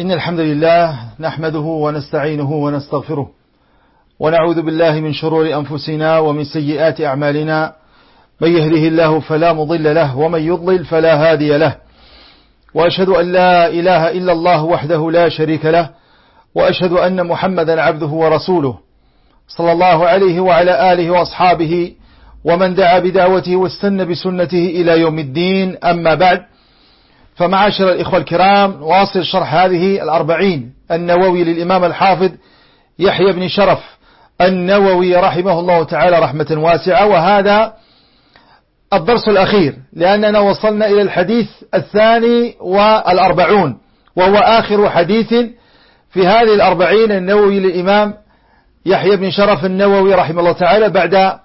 إن الحمد لله نحمده ونستعينه ونستغفره ونعوذ بالله من شرور أنفسنا ومن سيئات أعمالنا. من يهده الله فلا مضل له ومن يضلل فلا هادي له. وأشهد أن لا إله إلا الله وحده لا شريك له. وأشهد أن محمدا عبده ورسوله صلى الله عليه وعلى آله وأصحابه ومن دعا بدعوته واستنى بسنته إلى يوم الدين. أما بعد فمعاشر الإخوة الكرام واصل شرح هذه الأربعين. النووي للإمام الحافظ يحيى بن شرف. النووي رحمه الله تعالى رحمة واسعة. وهذا الدرس الأخير لأننا وصلنا إلى الحديث الثاني والأربعون. وهو آخر حديث في هذه الأربعين. النووي للإمام يحيى بن شرف النووي رحمه الله تعالى بعد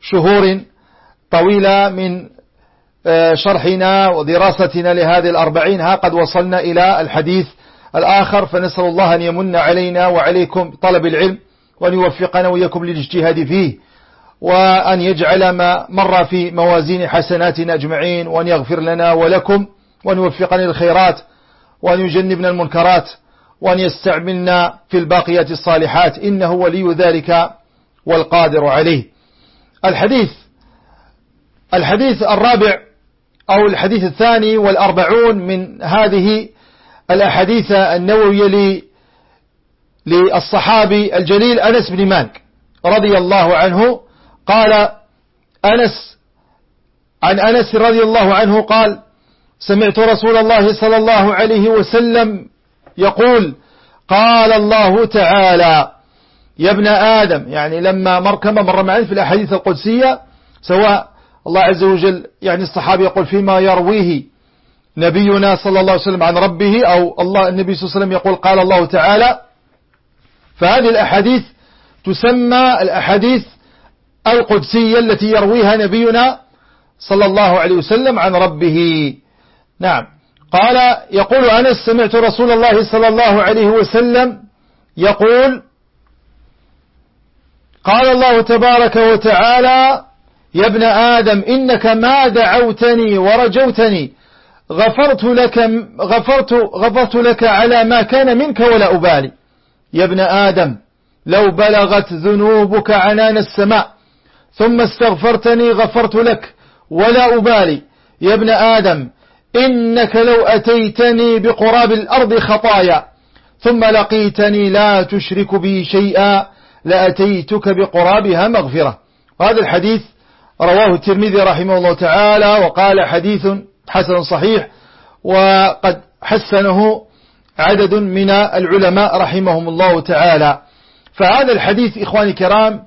شهور طويلة من شرحنا ودراستنا لهذه الأربعين ها قد وصلنا إلى الحديث الآخر فنسأل الله أن يمن علينا وعليكم طلب العلم وأن يوفقنا وإياكم للاجتهاد فيه وأن يجعل ما مر في موازين حسناتنا أجمعين وأن يغفر لنا ولكم وأن يوفقنا للخيرات وأن يجنبنا المنكرات وأن يستعملنا في الباقيات الصالحات إنه ولي ذلك والقادر عليه. الحديث الحديث الرابع أو الحديث الثاني والأربعون من هذه الأحاديث النووية للصحابي الجليل أنس بن مالك رضي الله عنه. قال أنس عن أنس رضي الله عنه قال سمعت رسول الله صلى الله عليه وسلم يقول قال الله تعالى يا ابن آدم. يعني لما مر كما مر معنا في الأحاديث القدسية سواء الله عز وجل يعني الصحابي يقول فيما يرويه نبينا صلى الله عليه وسلم عن ربه أو الله النبي صلى الله عليه وسلم يقول قال الله تعالى فهذه الأحاديث تسمى الأحاديث القدسية التي يرويها نبينا صلى الله عليه وسلم عن ربه. نعم. قال يقول أنس سمعت رسول الله صلى الله عليه وسلم يقول قال الله تبارك وتعالى يا ابن آدم إنك ما دعوتني ورجوتني غفرت لك غفرت غفرت لك على ما كان منك ولا أبالي. يا ابن آدم لو بلغت ذنوبك عنان السماء ثم استغفرتني غفرت لك ولا أبالي. يا ابن آدم إنك لو أتيتني بقراب الأرض خطايا ثم لقيتني لا تشرك بي شيئا لأتيتك بقرابها مغفرة. وهذا الحديث رواه الترمذي رحمه الله تعالى وقال حديث حسن صحيح وقد حسنه عدد من العلماء رحمهم الله تعالى. فهذا الحديث إخواني الكرام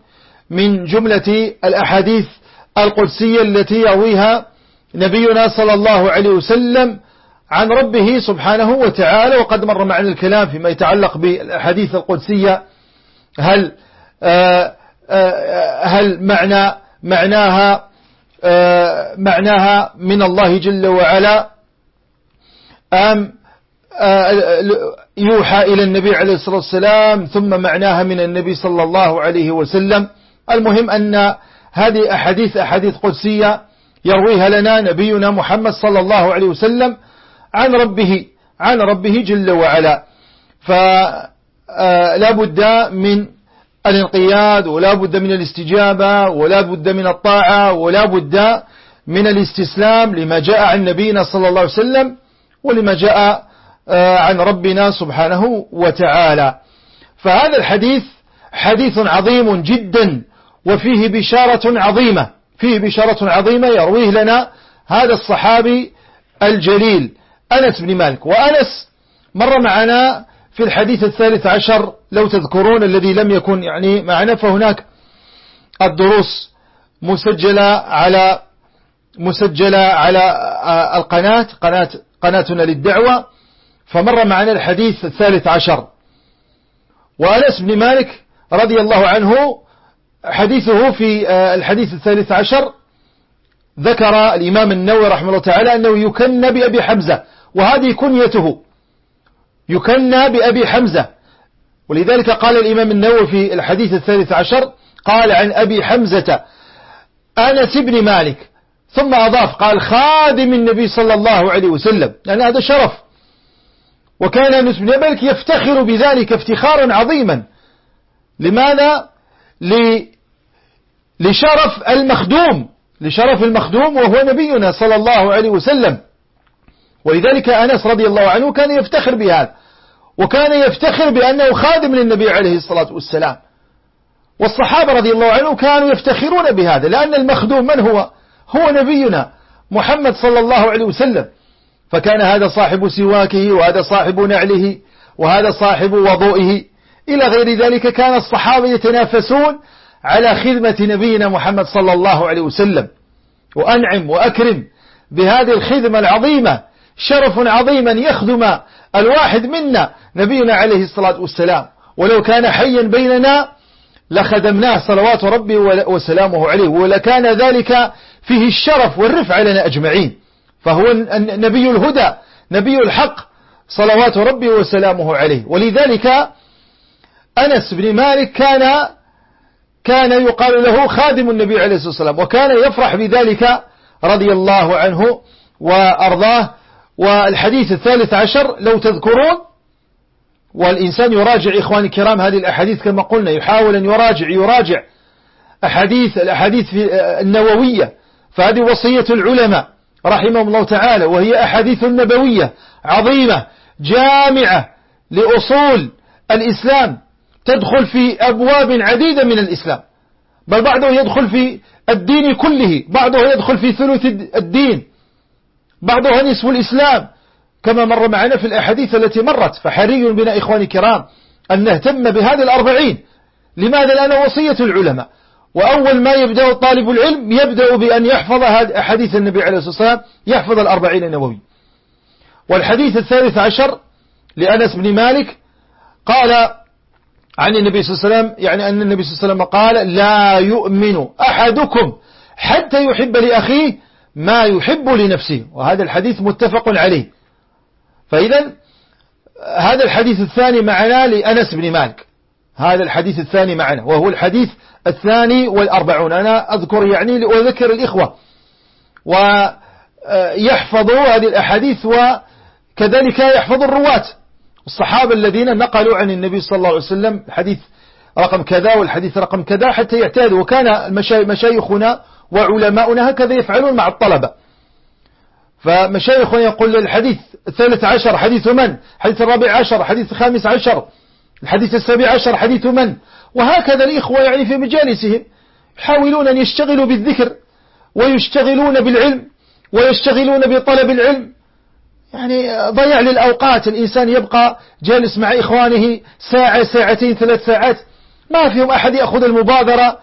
من جملة الأحاديث القدسية التي يرويها نبينا صلى الله عليه وسلم عن ربه سبحانه وتعالى. وقد مر معنا الكلام فيما يتعلق بالأحاديث القدسية. هل آه، آه، هل معنى معناها آه، معناها من الله جل وعلا أم يوحى إلى النبي عليه الصلاة والسلام ثم معناها من النبي صلى الله عليه وسلم. المهم أن هذه أحاديث أحاديث قدسية يرويها لنا نبينا محمد صلى الله عليه وسلم عن ربه عن ربه جل وعلا. فلا بد من الانقياد ولا بد من الاستجابة ولا بد من الطاعة ولا بد من الاستسلام لما جاء عن نبينا صلى الله عليه وسلم ولما جاء آه، عن ربنا سبحانه وتعالى. فهذا الحديث حديث عظيم جدا وفيه بشارة عظيمة فيه بشارة عظيمة يرويه لنا هذا الصحابي الجليل أنس بن مالك. وأنس مر معنا في الحديث الثالث عشر لو تذكرون الذي لم يكن يعني معنا فهناك الدروس مسجلة على مسجلة على آه، القناة قناة قناتنا للدعوة. فمر معنا الحديث الثالث عشر. وأنس بن مالك رضي الله عنه حديثه في آه، الحديث الثالث عشر. ذكر الإمام النووي رحمه الله تعالى أنه يكن بأبي حمزة وهذه كنيته. يكنى بأبي حمزة. ولذلك قال الإمام النووي في الحديث الثالث عشر قال عن أبي حمزة أنس بن مالك ثم أضاف قال خادم النبي صلى الله عليه وسلم. يعني هذا شرف. وكان أنس بن مالك يفتخر بذلك افتخارا عظيما. لماذا؟ لشرف المخدوم. لشرف المخدوم وهو نبينا صلى الله عليه وسلم. ولذلك أنس رضي الله عنه كان يفتخر بهذا وكان يفتخر بأنه خادم للنبي عليه الصلاة والسلام. والصحابة رضي الله عنه كانوا يفتخرون بهذا لأن المخدوم من هو؟ هو نبينا محمد صلى الله عليه وسلم. فكان هذا صاحب سواكه وهذا صاحب نعله وهذا صاحب وضوئه. إلى غير ذلك كان الصحابة يتنافسون على خدمة نبينا محمد صلى الله عليه وسلم. وأنعم وأكرم بهذه الخدمة العظيمة شرف عظيما يخدم الواحد منا نبينا عليه الصلاة والسلام. ولو كان حيا بيننا لخدمناه صلوات ربي وسلامه عليه. ولكان ذلك فيه الشرف والرفع لنا أجمعين. فهو نبي الهدى نبي الحق صلوات ربي وسلامه عليه. ولذلك أنس بن مالك كان كان يقال له خادم النبي عليه الصلاة والسلام. وكان يفرح بذلك رضي الله عنه وأرضاه. والحديث الثالث عشر لو تذكرون والإنسان يراجع إخواني الكرام هذه الأحاديث كما قلنا يحاول أن يراجع يراجع أحاديث الأحاديث النووية. فهذه وصية العلماء رحمهم الله تعالى وهي أحاديث نبوية عظيمة جامعة لأصول الإسلام تدخل في أبواب عديدة من الإسلام. بل بعضه يدخل في الدين كله بعضه يدخل في ثلث الدين. بعضها نصف الإسلام كما مر معنا في الأحاديث التي مرت فحري بنا إخواني الكرام أن نهتم بهذه الأربعين. لماذا؟ لأن وصية العلماء. وأول ما يبدأ طالب العلم يبدأ بأن يحفظ أحاديث النبي عليه الصلاة والسلام يحفظ الأربعين النووي والحديث الثالث عشر لأنس بن مالك قال عن النبي صلى الله عليه وسلم يعني أن النبي صلى الله عليه وسلم قال لا يؤمن أحدكم حتى يحب لأخيه ما يحب لنفسه وهذا الحديث متفق عليه. فإذا هذا الحديث الثاني معنا لأنس بن مالك. هذا الحديث الثاني معنا وهو الحديث الثاني والأربعون. أنا أذكر يعني لأذكر الإخوة. ويحفظوا هذه الأحاديث وكذلك يحفظ الرواة. الصحابة الذين نقلوا عن النبي صلى الله عليه وسلم حديث رقم كذا والحديث رقم كذا حتى يعتادوا. وكان مشايخنا وعلماؤنا هكذا يفعلون مع الطلبة. فمشايخنا يقول الحديث الثالث عشر حديث من؟ حديث الرابع عشر حديث الخامس عشر الحديث السابع عشر حديث من؟ وهكذا الإخوة يعني في مجالسهم يحاولون أن يشتغلوا بالذكر ويشتغلون بالعلم ويشتغلون بطلب العلم. يعني ضيع للأوقات الإنسان يبقى جالس مع إخوانه ساعة ساعتين ثلاث ساعات. ما فيهم أحد يأخذ المبادرة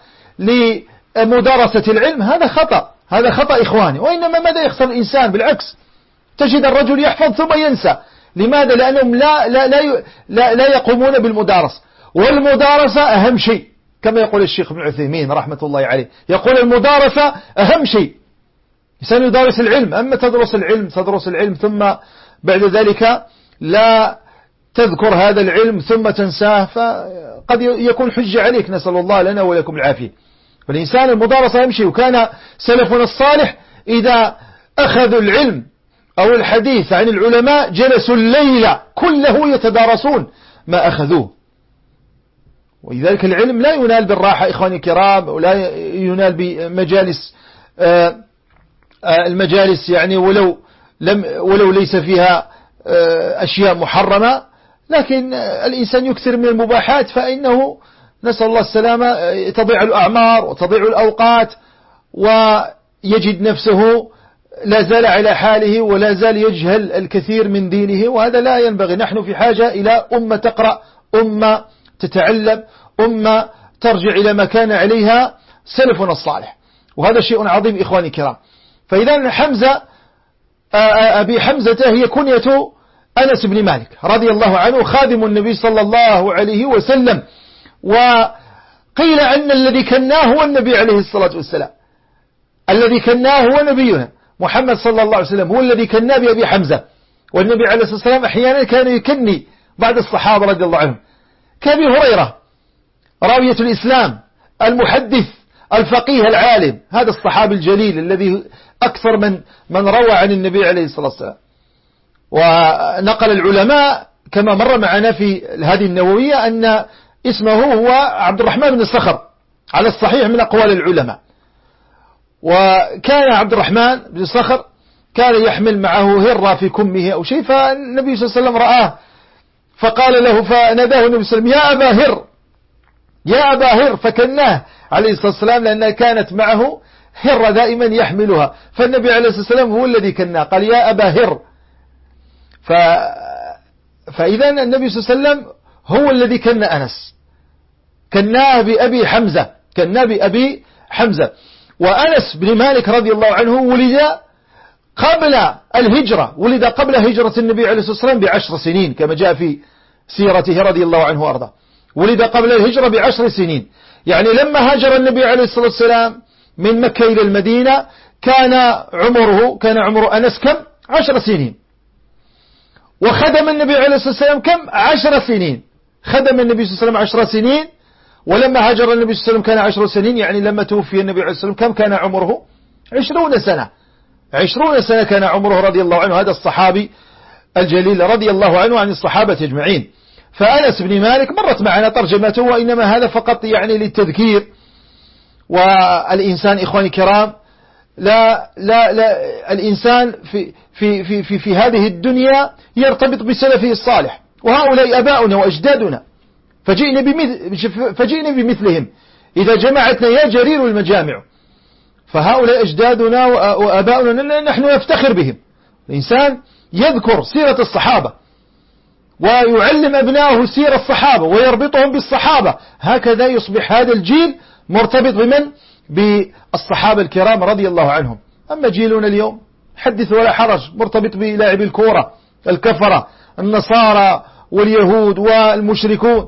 لمدارسة العلم هذا خطأ. هذا خطأ إخواني. وإنما ماذا يخسر الإنسان؟ بالعكس. تجد الرجل يحفظ ثم ينسى. لماذا؟ لأنهم لا, لا, لا, لا, لا يقومون بالمدارسة. والمدارسة أهم شيء كما يقول الشيخ ابن عثيمين رحمة الله عليه. يقول المدارسة أهم شيد إنسان يدارس العلم. أما تدرس العلم تدرس العلم ثم بعد ذلك لا تذكر هذا العلم ثم تنساه فقد يكون حجة عليك. نسأل الله لنا ولكم العافية. فالإنسان المدارسة يمشي وكان سلفنا الصالح إذا أخذوا العلم أو الحديث عن العلماء جلسوا الليل كله يتدارسون ما أخذوه. ولذلك العلم لا ينال بالراحة إخواني الكرام ولا ينال بمجالس آه، آه، المجالس يعني ولو لم ولو ليس فيها آه، أشياء محرمة لكن الإنسان يكثر من المباحات فإنه نسأل الله السلامة تضيع الأعمار وتضيع الأوقات ويجد نفسه لا زال على حاله ولا زال يجهل الكثير من دينه وهذا لا ينبغي. نحن في حاجة إلى أمة تقرأ أمة تتعلم أمة ترجع إلى ما كان عليها سلفنا الصالح. وهذا شيء عظيم إخواني الكرام. فإذا حمزة أبي حمزة هي كنية أنس بن مالك رضي الله عنه خادم النبي صلى الله عليه وسلم. وقيل أن الذي كناه هو النبي عليه الصلاة والسلام. الذي كناه هو نبينا محمد صلى الله عليه وسلم هو الذي كنا بأبي حمزة. والنبي عليه الصلاة والسلام أحيانا كان يكني بعض الصحابة رضي الله عنهم. كأبي هريرة راوية الإسلام المحدث الفقيه العالم هذا الصحابي الجليل الذي أكثر من من روى عن النبي عليه الصلاة والسلام. ونقل العلماء كما مر معنا في هذه النووية أن اسمه هو عبد الرحمن بن الصخر على الصحيح من أقوال العلماء. وكان عبد الرحمن بن الصخر كان يحمل معه هرة في كمه أو شيء فالنبي صلى الله عليه وسلم رآه فقال له فناداه النبي صلى الله عليه وسلم يا أبا هر يا أبا هر. فكناه عليه الصلاة والسلام لأنها كانت معه هر دائما يحملها. فالنبي عليه الصلاة والسلام هو الذي كناه قال يا أبا هر. ف... فإذا النبي صلى الله عليه وسلم هو الذي كن أنس. كناه بأبي حمزة. كناه بأبي حمزة. وأنس بن مالك رضي الله عنه ولد قبل الهجرة. ولد قبل هجرة النبي عليه الصلاة والسلام بعشر سنين كما جاء في سيرته رضي الله عنه وأرضاه. ولد قبل الهجرة بعشر سنين. يعني لما هاجر النبي عليه الصلاة والسلام من مكة إلى المدينة كان عمره كان عمر أنس كم؟ عشر سنين. وخدم النبي عليه الصلاة والسلام كم؟ عشر سنين. خدم النبي صلى الله عليه وسلم عشر سنين ولما هاجر النبي صلى الله عليه وسلم كان عشر سنين يعني لما توفي النبي عليه والسلام كم كان عمره عشرون سنة. عشرون سنة كان عمره رضي الله عنه هذا الصحابي الجليل رضي الله عنه عن الصحابة أجمعين. فأنس بن مالك مرت معنا ترجمته وإنما هذا فقط يعني للتذكير. والإنسان إخواني الكرام لا لا لا الإنسان في في في, في هذه الدنيا يرتبط بسلفه الصالح. وهؤلاء أباؤنا وأجدادنا. فجئنا بمثل فجئنا بمثلهم. إذا جمعتنا يا جرير المجامع. فهؤلاء أجدادنا وأباؤنا نحن نفتخر بهم. الإنسان يذكر سيرة الصحابة. ويعلم أبنائه سير الصحابة ويربطهم بالصحابة. هكذا يصبح هذا الجيل مرتبط بمن؟ بالصحابة الكرام رضي الله عنهم. أما جيلنا اليوم حدث ولا حرج مرتبط بلاعبي الكورة الكفرة النصارى واليهود والمشركون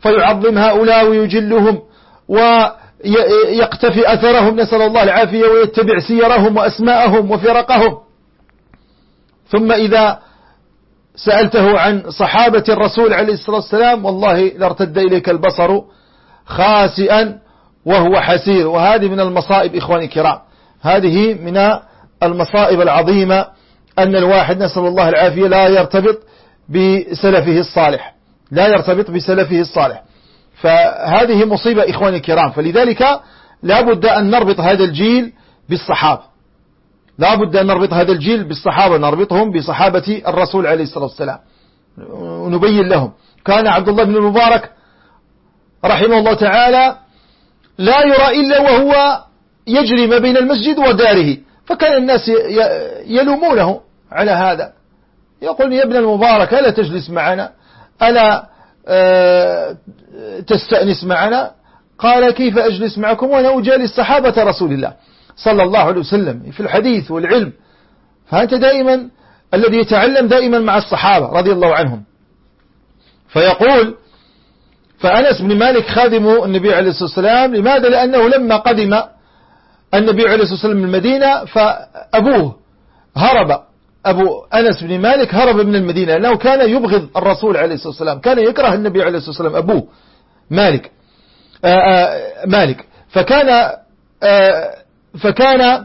فيعظم هؤلاء ويجلهم ويقتفي أثرهم نسأل الله العافية ويتبع سيرهم وأسماءهم وفرقهم. ثم إذا سألته عن صحابة الرسول عليه الصلاة والسلام والله لارتد إليك البصر خاسئا وهو حسير. وهذه من المصائب إخواني الكرام. هذه من المصائب العظيمة أن الواحد نسأل الله العافية لا يرتبط بسلفه الصالح. لا يرتبط بسلفه الصالح. فهذه مصيبة إخواني الكرام. فلذلك لابد أن نربط هذا الجيل بالصحابة. لابد أن نربط هذا الجيل بالصحابة. نربطهم بصحابة الرسول عليه الصلاة والسلام. ونبين لهم. كان عبد الله بن المبارك رحمه الله تعالى لا يرى إلا وهو يجري ما بين المسجد وداره. فكان الناس يلومونه على هذا. يقول يا ابن المبارك ألا تجلس معنا؟ ألا آه، تستأنس معنا؟ قال كيف أجلس معكم؟ وأنا أجالس صحابة رسول الله صلى الله عليه وسلم في الحديث والعلم. فأنت دائما الذي يتعلم دائما مع الصحابة رضي الله عنهم. فيقول فأنس بن مالك خادم النبي عليه الصلاة والسلام لماذا؟ لأنه لما قدم النبي عليه الصلاة والسلام من المدينة فأبوه هرب. أبو أنس بن مالك هرب من المدينة. لأنه كان يبغض الرسول عليه الصلاة والسلام كان يكره النبي عليه الصلاة والسلام أبوه مالك. آه، آآ مالك. فكان آه، فكان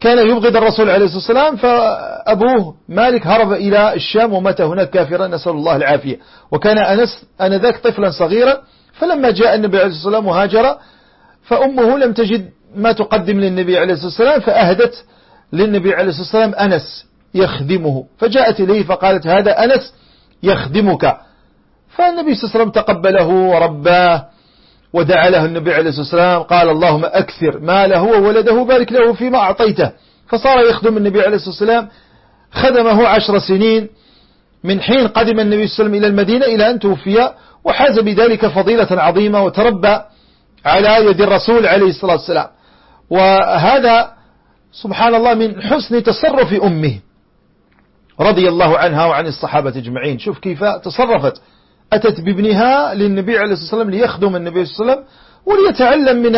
كان يبغض الرسول عليه الصلاة والسلام فأبوه مالك هرب إلى الشام ومات هناك كافرا. نسأل الله العافية. وكان أنس أنذاك طفلا صغيرا فلما جاء النبي عليه الصلاة والسلام وهاجر فأمه لم تجد ما تقدم للنبي عليه الصلاة والسلام فأهدت للنبي عليه الصلاة والسلام أنس يخدمه. فجاءت إليه فقالت هذا أنس يخدمك. فالنبي صلى الله عليه وسلم تقبله ورباه ودعا له النبي عليه الصلاة والسلام قال اللهم أكثر ماله وولده بارك له فيما أعطيته. فصار يخدم النبي عليه الصلاة والسلام. خدمه عشر سنين. من حين قدم النبي صلى الله عليه وسلم إلى المدينة إلى أن توفي وحاز بذلك فضيلة عظيمة وتربى على يد الرسول عليه الصلاة والسلام. وهذا سبحان الله من حسن تصرف أمه رضي الله عنها وعن الصحابة أجمعين. شوف كيف تصرفت. أتت بابنها للنبي عليه الصلاة والسلام ليخدم النبي صلى الله عليه وسلم وليتعلم من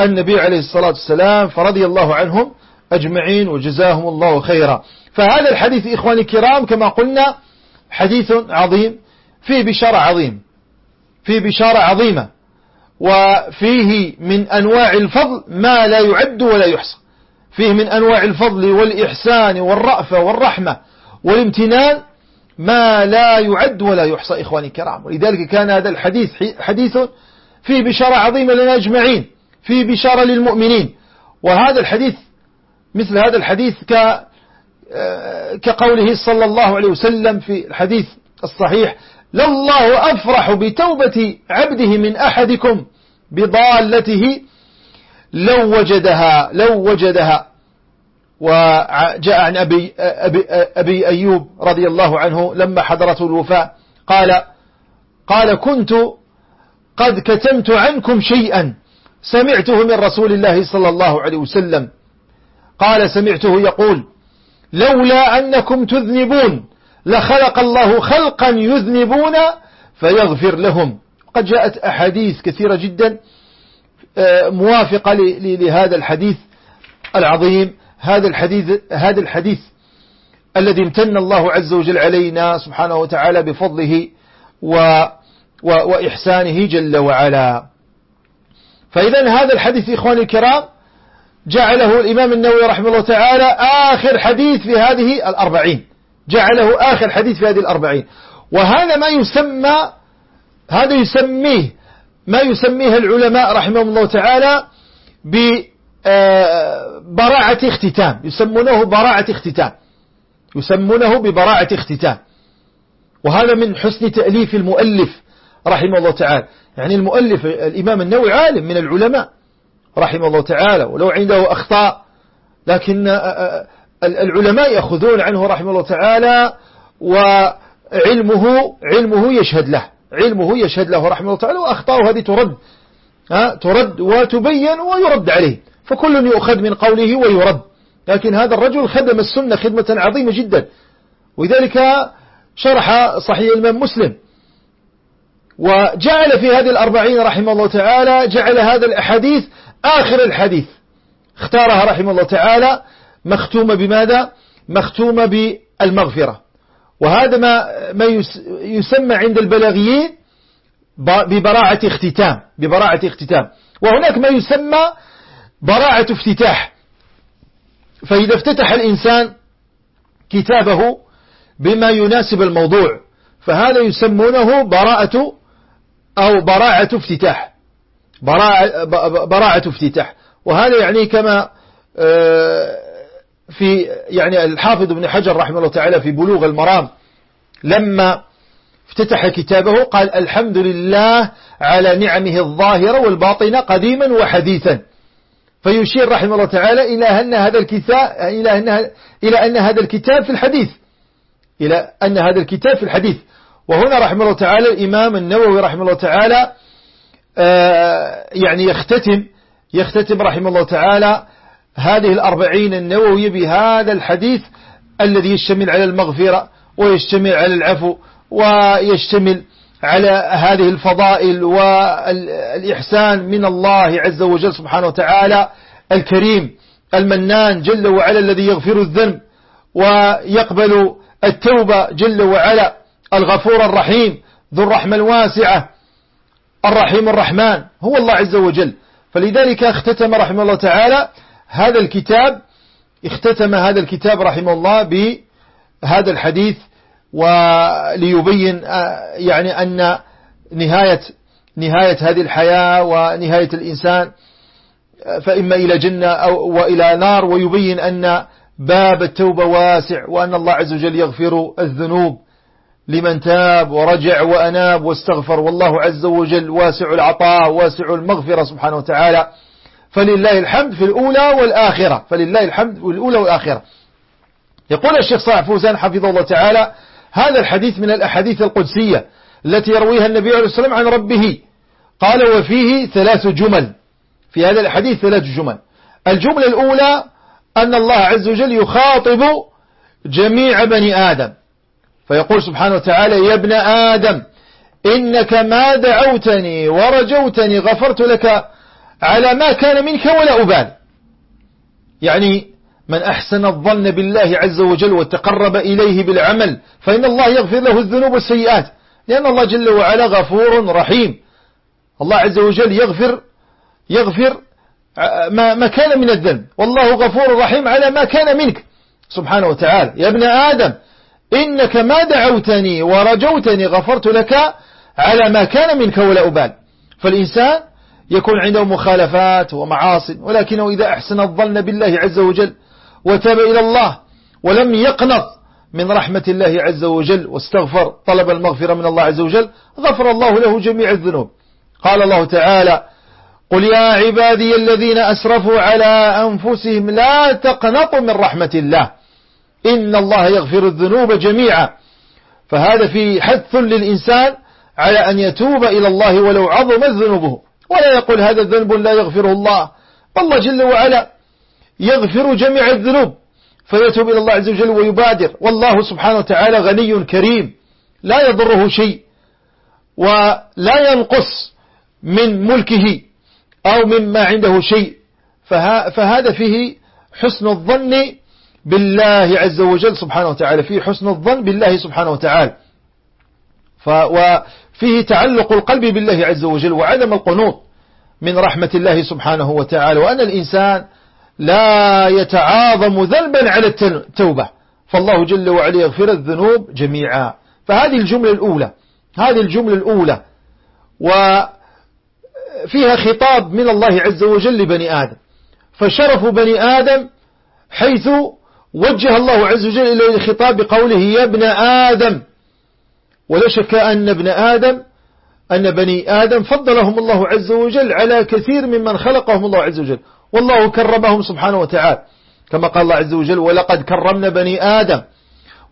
النبي عليه الصلاة والسلام فرضي الله عنهم أجمعين وجزاهم الله خيرا. فهذا الحديث إخواني الكرام كما قلنا حديث عظيم فيه بشارة عظيم فيه بشارة عظيمة. وفيه من أنواع الفضل ما لا يعد ولا يحصى. فيه من أنواع الفضل والإحسان والرأفة والرحمة والامتنان ما لا يعد ولا يحصى إخواني الكرام. ولذلك كان هذا الحديث حديث فيه بشارة عظيمة لنا أجمعين فيه بشارة للمؤمنين. وهذا الحديث مثل هذا الحديث ك كقوله صلى الله عليه وسلم في الحديث الصحيح لله أفرح بتوبة عبده من أحدكم بضالته لو وجدها لو وجدها. وجاء عن أبي, أبي, أبي أيوب رضي الله عنه لما حضرته الوفاة قال قال كنت قد كتمت عنكم شيئا سمعته من رسول الله صلى الله عليه وسلم. قال سمعته يقول لولا أنكم تذنبون. لخلق الله خلقا يذنبون فيغفر لهم. قد جاءت أحاديث كثيرة جدا آه، موافقة لهذا الحديث العظيم. هذا الحديث هذا الحديث الذي امتن الله عز وجل علينا سبحانه وتعالى بفضله و وإحسانه جل وعلا. فإذا هذا الحديث إخواني الكرام جعله الإمام النووي رحمه الله تعالى آخر حديث في هذه الأربعين. جعله آخر حديث في هذه الأربعين. وهذا ما يسمى هذا يسميه ما يسميه العلماء رحمه الله تعالى ببراعة اختتام. يسمونه براعة اختتام. يسمونه ببراعة اختتام. وهذا من حسن تأليف المؤلف رحمه الله تعالى. يعني المؤلف الإمام النووي عالم من العلماء رحمه الله تعالى ولو عنده أخطاء لكن العلماء يأخذون عنه رحمه الله تعالى وعلمه علمه يشهد له علمه يشهد له رحمه الله تعالى وأخطاءه هذه ترد ترد وتبين ويرد عليه فكل يؤخذ من قوله ويرد لكن هذا الرجل خدم السنة خدمة عظيمة جدا ولذلك شرح صحيح الإمام مسلم. وجعل في هذه الأربعين رحمه الله تعالى جعل هذا الأحاديث آخر الحديث اختارها رحمه الله تعالى مختومة بماذا؟ مختومة بالمغفرة. وهذا ما ما يسمى عند البلاغيين ببراعة اختتام ببراعة اختتام. وهناك ما يسمى براعة افتتاح. فإذا افتتح الإنسان كتابه بما يناسب الموضوع فهذا يسمونه براءة أو براعة افتتاح. براعة, براعة افتتاح. وهذا يعني كما آه، في يعني الحافظ ابن حجر رحمه الله تعالى في بلوغ المرام لما افتتح كتابه قال الحمد لله على نعمه الظاهرة والباطنة قديما وحديثا. فيشير رحمه الله تعالى إلى أن هذا الكتاب إلى أن إلى أن هذا الكتاب في الحديث. إلى أن هذا الكتاب في الحديث. وهنا رحمه الله تعالى الإمام النووي رحمه الله تعالى آه، يعني يختتم يختتم رحمه الله تعالى هذه الأربعين النووي بهذا الحديث الذي يشتمل على المغفرة ويشتمل على العفو ويشتمل على هذه الفضائل والإحسان من الله عز وجل سبحانه وتعالى الكريم المنان جل وعلا الذي يغفر الذنب ويقبل التوبة جل وعلا الغفور الرحيم ذو الرحمة الواسعة الرحيم الرحمن هو الله عز وجل فلذلك اختتم رحمه الله تعالى هذا الكتاب اختتم هذا الكتاب رحمه الله بهذا الحديث وليبين آه، يعني أن نهاية نهاية هذه الحياة ونهاية الإنسان آه، فإما إلى جنة أو وإلى نار ويبين أن باب التوبة واسع وأن الله عز وجل يغفر الذنوب لمن تاب ورجع وأناب واستغفر والله عز وجل واسع العطاء واسع المغفرة سبحانه وتعالى. فلله الحمد في الأولى والآخرة. فلله الحمد في الأولى والآخرة. يقول الشيخ صالح فوزان حفظه الله تعالى هذا الحديث من الأحاديث القدسية التي يرويها النبي عليه والسلام عن ربه. قال وفيه ثلاث جمل. في هذا الحديث ثلاث جمل. الجملة الأولى أن الله عز وجل يخاطب جميع بني آدم. فيقول سبحانه وتعالى يا ابن آدم إنك ما دعوتني ورجوتني غفرت لك على ما كان منك ولا أبال. يعني من أحسن الظن بالله عز وجل وتقرب إليه بالعمل فإن الله يغفر له الذنوب والسيئات. لأن الله جل وعلا غفور رحيم. الله عز وجل يغفر يغفر ما, ما كان من الذنب. والله غفور رحيم على ما كان منك. سبحانه وتعالى يا ابن آدم إنك ما دعوتني ورجوتني غفرت لك على ما كان منك ولا أبال. فالإنسان يكون عنده مخالفات ومعاصي ولكنه إذا أحسن الظن بالله عز وجل وتاب إلى الله ولم يقنط من رحمة الله عز وجل واستغفر طلب المغفرة من الله عز وجل غفر الله له جميع الذنوب. قال الله تعالى قل يا عبادي الذين أسرفوا على أنفسهم لا تقنطوا من رحمة الله إن الله يغفر الذنوب جميعا. فهذا في حث للإنسان على أن يتوب إلى الله ولو عظمت ذنوبه. ولا يقول هذا الذنب لا يغفره الله. الله جل وعلا يغفر جميع الذنوب. فيتوب إلى الله عز وجل ويبادر. والله سبحانه وتعالى غني كريم. لا يضره شيء. ولا ينقص من ملكه أو مما عنده شيء. فهذا فيه حسن الظن بالله عز وجل سبحانه وتعالى. فيه حسن الظن بالله سبحانه وتعالى. وفيه تعلق القلب بالله عز وجل وعدم القنوط من رحمة الله سبحانه وتعالى وأن الإنسان لا يتعاظم ذنبا على التوبة فالله جل وعلا يغفر الذنوب جميعا. فهذه الجملة الأولى هذه الجملة الأولى. وفيها خطاب من الله عز وجل لبني آدم. فشرف بني آدم حيث وجه الله عز وجل إلى الخطاب بقوله يا ابن آدم ولا شك أن ابن آدم أن بني آدم فضلهم الله عز وجل على كثير ممن خلقهم الله عز وجل. والله كرمهم سبحانه وتعالى. كما قال الله عز وجل ولقد كرمنا بني آدم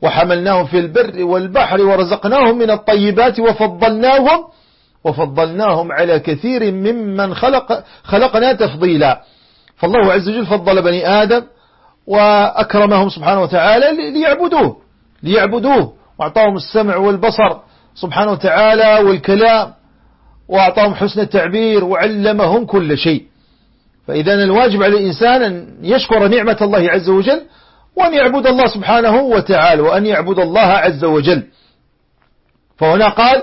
وحملناهم في البر والبحر ورزقناهم من الطيبات وفضلناهم وفضلناهم على كثير ممن خلق خلقنا تفضيلا. فالله عز وجل فضل بني آدم وأكرمهم سبحانه وتعالى ليعبدوه ليعبدوه. وأعطاهم السمع والبصر سبحانه وتعالى والكلام وأعطاهم حسن التعبير وعلمهم كل شيء. فإذا الواجب على الإنسان أن يشكر نعمة الله عز وجل وأن يعبد الله سبحانه وتعالى وأن يعبد الله عز وجل. فهنا قال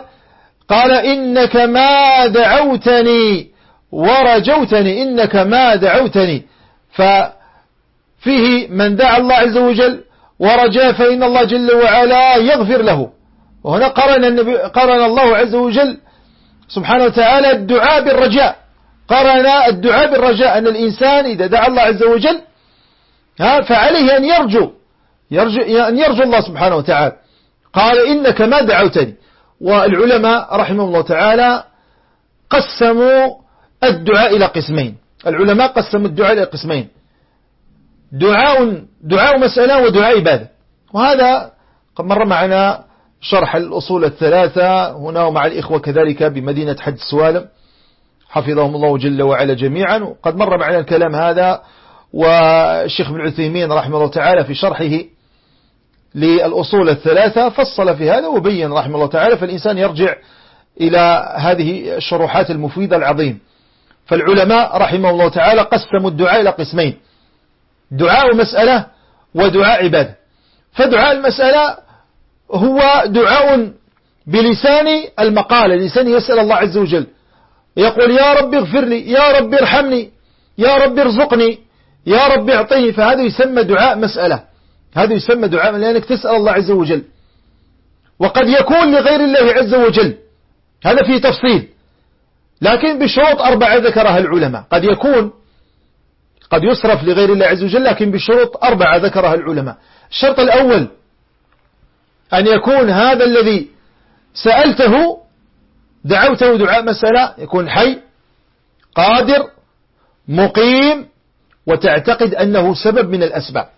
قال إنك ما دعوتني ورجوتني إنك ما دعوتني. ففيه من دعا الله عز وجل ورجاء فإن الله جل وعلا يغفر له. وهنا قرن, النبي قرن الله عز وجل سبحانه وتعالى الدعاء بالرجاء. قرن الدعاء بالرجاء أن الإنسان إذا دعا الله عز وجل فعليه أن يرجو, يرجو أن يرجو الله سبحانه وتعالى. قال إنك ما دعوتني. والعلماء رحمه الله تعالى قسموا الدعاء إلى قسمين. العلماء قسموا الدعاء إلى قسمين. دعاء دعاء مسألة ودعاء عبادة. وهذا قد مر معنا شرح الأصول الثلاثة هنا ومع الإخوة كذلك بمدينة حج السوالم حفظهم الله جل وعلا جميعا. وقد مر معنا الكلام هذا والشيخ بن عثيمين رحمه الله تعالى في شرحه للأصول الثلاثة فصل في هذا وبين رحمه الله تعالى فالإنسان يرجع إلى هذه الشروحات المفيدة العظيم. فالعلماء رحمه الله تعالى قسموا الدعاء إلى قسمين. دعاء مسألة ودعاء عبادة. فدعاء المسألة هو دعاء بلسان المقال لسان يسأل الله عز وجل. يقول يا رب اغفر لي يا رب ارحمني يا رب ارزقني يا رب اعطيني. فهذا يسمى دعاء مسألة. هذا يسمى دعاء لأنك تسأل الله عز وجل. وقد يكون لغير الله عز وجل. هذا فيه تفصيل. لكن بشروط أربعة ذكرها العلماء. قد يكون قد يصرف لغير الله عز وجل لكن بشروط أربعة ذكرها العلماء. الشرط الأول أن يكون هذا الذي سألته دعوته دعاء مسألة يكون حي قادر مقيم وتعتقد أنه سبب من الأسباب.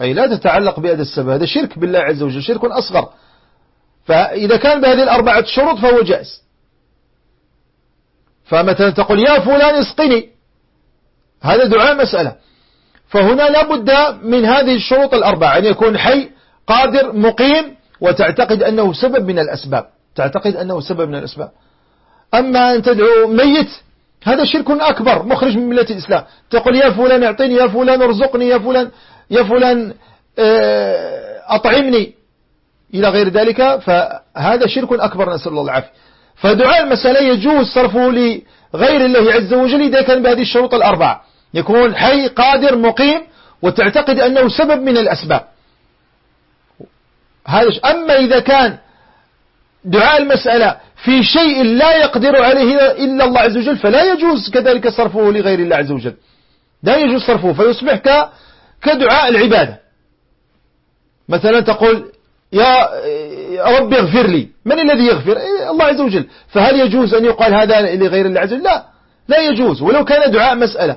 أي لا تتعلق بهذا السبب هذا شرك بالله عز وجل شرك أصغر. فإذا كان بهذه الأربعة شروط فهو جائز. فمثلا تقول يا فلان اسقني. هذا دعاء مسألة. فهنا لابد من هذه الشروط الأربعة أن يكون حي قادر مقيم وتعتقد أنه سبب من الأسباب. تعتقد أنه سبب من الأسباب. أما أن تدعو ميت هذا شرك أكبر مخرج من ملة الإسلام. تقول يا فلان اعطيني يا فلان ارزقني يا فلان يا فلان آه، أطعمني. إلى غير ذلك فهذا شرك أكبر نسأل الله العافية. فدعاء المسألة يجوز صرفه لغير الله عز وجل إذا كان بهذه الشروط الأربعة يكون حي قادر مقيم وتعتقد أنه سبب من الأسباب. هذا أما إذا كان دعاء المسألة في شيء لا يقدر عليه إلا الله عز وجل فلا يجوز كذلك صرفه لغير الله عز وجل. لا يجوز صرفه فيصبح كدعاء العبادة. مثلا تقول يا ربي اغفر لي. من الذي يغفر؟ إيه، الله عز وجل. فهل يجوز أن يقال هذا لغير الله عز وجل؟ لا. لا يجوز. ولو كان دعاء مسألة.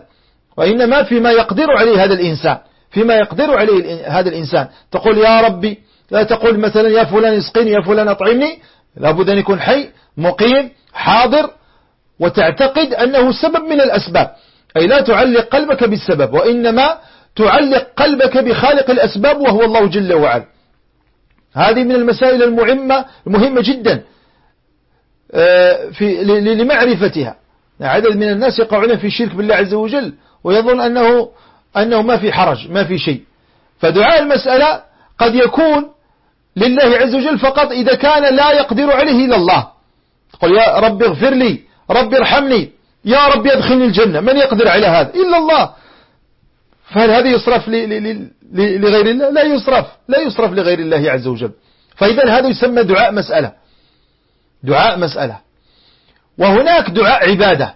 وإنما فيما يقدر عليه هذا الإنسان. فيما يقدر عليه هذا الإنسان. تقول يا ربي لا تقول مثلا يا فلان اسقني يا فلان أطعمني. لابد أن يكون حي مقيم حاضر وتعتقد أنه سبب من الأسباب. أي لا تعلق قلبك بالسبب وإنما تعلق قلبك بخالق الأسباب وهو الله جل وعلا. هذه من المسائل المهمة المهمة جدا آه، في لمعرفتها. عدد من الناس يقعون في شرك بالله عز وجل ويظن أنه أنه ما في حرج ما في شيء. فدعاء المسألة قد يكون لله عز وجل فقط إذا كان لا يقدر عليه إلا الله. قل يا رب اغفر لي رب ارحمني يا رب يدخلني الجنة. من يقدر على هذا؟ إلا الله. فهل هذا يصرف لغير الله؟ لا يصرف. لا يصرف لغير الله عز وجل. فإذا هذا يسمى دعاء مسألة. دعاء مسألة. وهناك دعاء عبادة.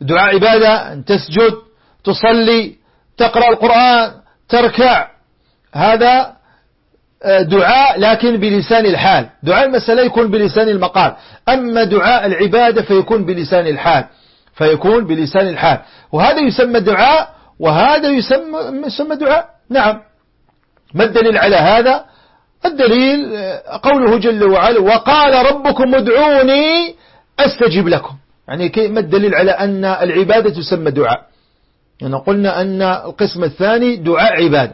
دعاء عبادة أن تسجد تصلي تقرأ القرآن تركع. هذا آه، دعاء لكن بلسان الحال. دعاء المسألة يكون بلسان المقال. أما دعاء العبادة فيكون بلسان الحال. فيكون بلسان الحال. وهذا يسمى دعاء وهذا يسمى, يسمى دعاء. نعم. ما الدليل على هذا؟ الدليل آه، قوله جل وعلا وقال ربكم ادعوني أستجب لكم. يعني ما الدليل على أن العبادة تسمى دعاء؟ يعني قلنا أن القسم الثاني دعاء عبادة.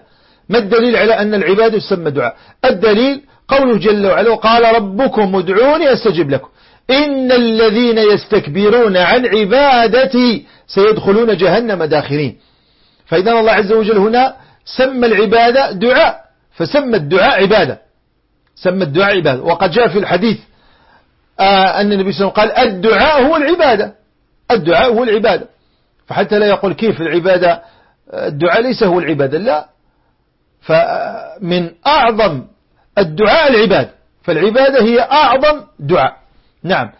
ما الدليل على أن العبادة تسمى دعاء؟ الدليل قوله جل وعلا وقال ربكم ادعوني أستجب لكم. إن الذين يستكبرون عن عبادتي سيدخلون جهنم داخرين. فإذا الله عز وجل هنا سمى العبادة دعاء فسمى الدعاء عبادة. سمى الدعاء عبادة. وقد جاء في الحديث آه أن النبي صلى الله عليه وسلم قال الدعاء هو العبادة. الدعاء هو العبادة. فحتى لا يقول كيف العبادة الدعاء ليس هو العبادة لا. فمن أعظم الدعاء العبادة فالعبادة هي أعظم دعاء. نعم.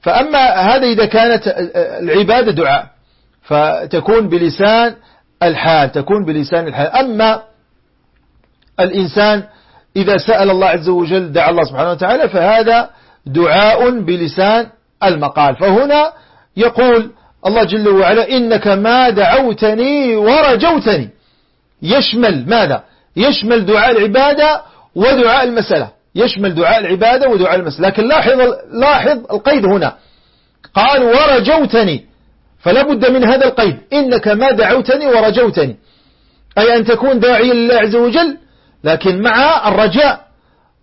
فأما هذا إذا كانت العبادة دعاء. فتكون بلسان الحال تكون بلسان الحال. أما الإنسان إذا سأل الله عز وجل دعا الله سبحانه وتعالى فهذا دعاء بلسان المقال. فهنا يقول الله جل وعلا إنك ما دعوتني ورجوتني. يشمل ماذا؟ يشمل دعاء العبادة ودعاء المسألة. يشمل دعاء العبادة ودعاء المسألة. لكن لاحظ, لاحظ القيد هنا. قال ورجوتني. فلا بد من هذا القيد. إنك ما دعوتني ورجوتني. أي أن تكون داعيا لله عز وجل لكن مع الرجاء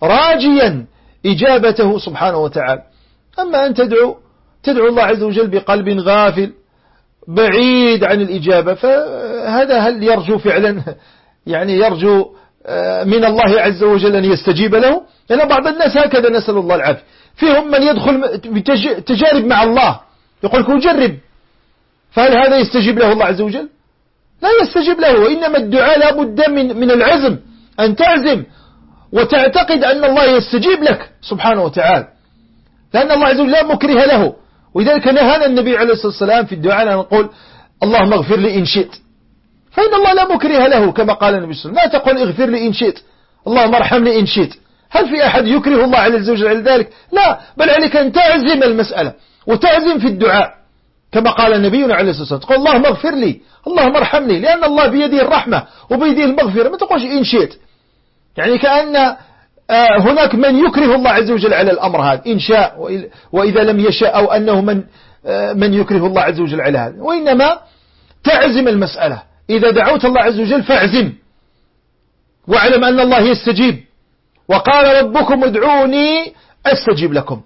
راجيا إجابته سبحانه وتعالى. أما أن تدعو تدعو الله عز وجل بقلب غافل بعيد عن الإجابة فهذا هل يرجو فعلا؟ يعني يرجو آه، من الله عز وجل أن يستجيب له؟ لأن بعض الناس هكذا نسأل الله العافية. فيهم من يدخل بتجارب مع الله. يقول جرب فهل هذا يستجيب له الله عز وجل؟ لا يستجيب له وإنما الدعاء لابد من, من العزم أن تعزم وتعتقد أن الله يستجيب لك سبحانه وتعالى. لأن الله عز وجل لا مكره له. ولذلك نهانا النبي عليه الصلاة والسلام في الدعاء أن نقول اللهم اغفر لي إن شئت. فإن الله لا مكره له كما قال النبي صلى الله عليه وسلم لا تقول اغفر لي إن شئت. اللهم ارحمني إن شئت. هل في أحد يكره الله عز وجل على ذلك؟ لا بل عليك أن تعزم المسألة وتعزم في الدعاء. كما قال نبينا عليه الصلاة والسلام تقول اللهم اغفر لي اللهم ارحمني لأن الله بيده الرحمة وبيده المغفرة. ما تقولش إن شئت. يعني كأن آه، هناك من يكره الله عز وجل على الأمر هذا إن شاء وإذا لم يشاء أو أنه من آه، من يكره الله عز وجل على هذا. وإنما تعزم المسألة. إذا دعوت الله عز وجل فاعزم. واعلم أن الله يستجيب. وقال ربكم ادعوني أستجيب لكم.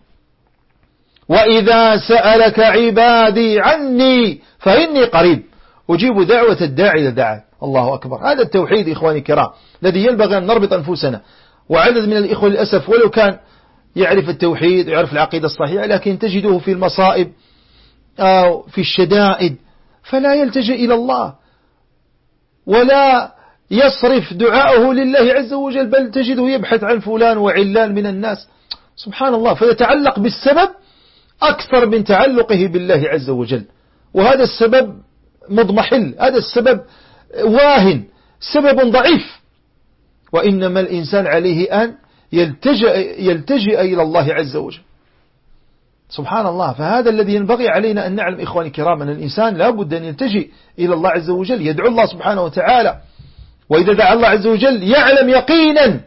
وإذا سألك عبادي عني فإني قريب. أجيب دعوة الداعي إذا دعا. الله أكبر. هذا التوحيد إخواني الكرام الذي ينبغي أن نربط أنفسنا. وعدد من الإخوة للأسف ولو كان يعرف التوحيد ويعرف العقيدة الصحيحة لكن تجده في المصائب أو في الشدائد فلا يلتجئ إلى الله. ولا يصرف دعاءه لله عز وجل بل تجده يبحث عن فلان وعلان من الناس. سبحان الله فيتعلق بالسبب أكثر من تعلقه بالله عز وجل. وهذا السبب مضمحل هذا السبب واهن سبب ضعيف. وإنما الإنسان عليه أن يلتجئ, يلتجئ إلى الله عز وجل. سبحان الله فهذا الذي ينبغي علينا أن نعلم إخواني الكرام أن الإنسان لا بد أن يلتجئ إلى الله عز وجل يدعو الله سبحانه وتعالى. وإذا دعا الله عز وجل يعلم يقينا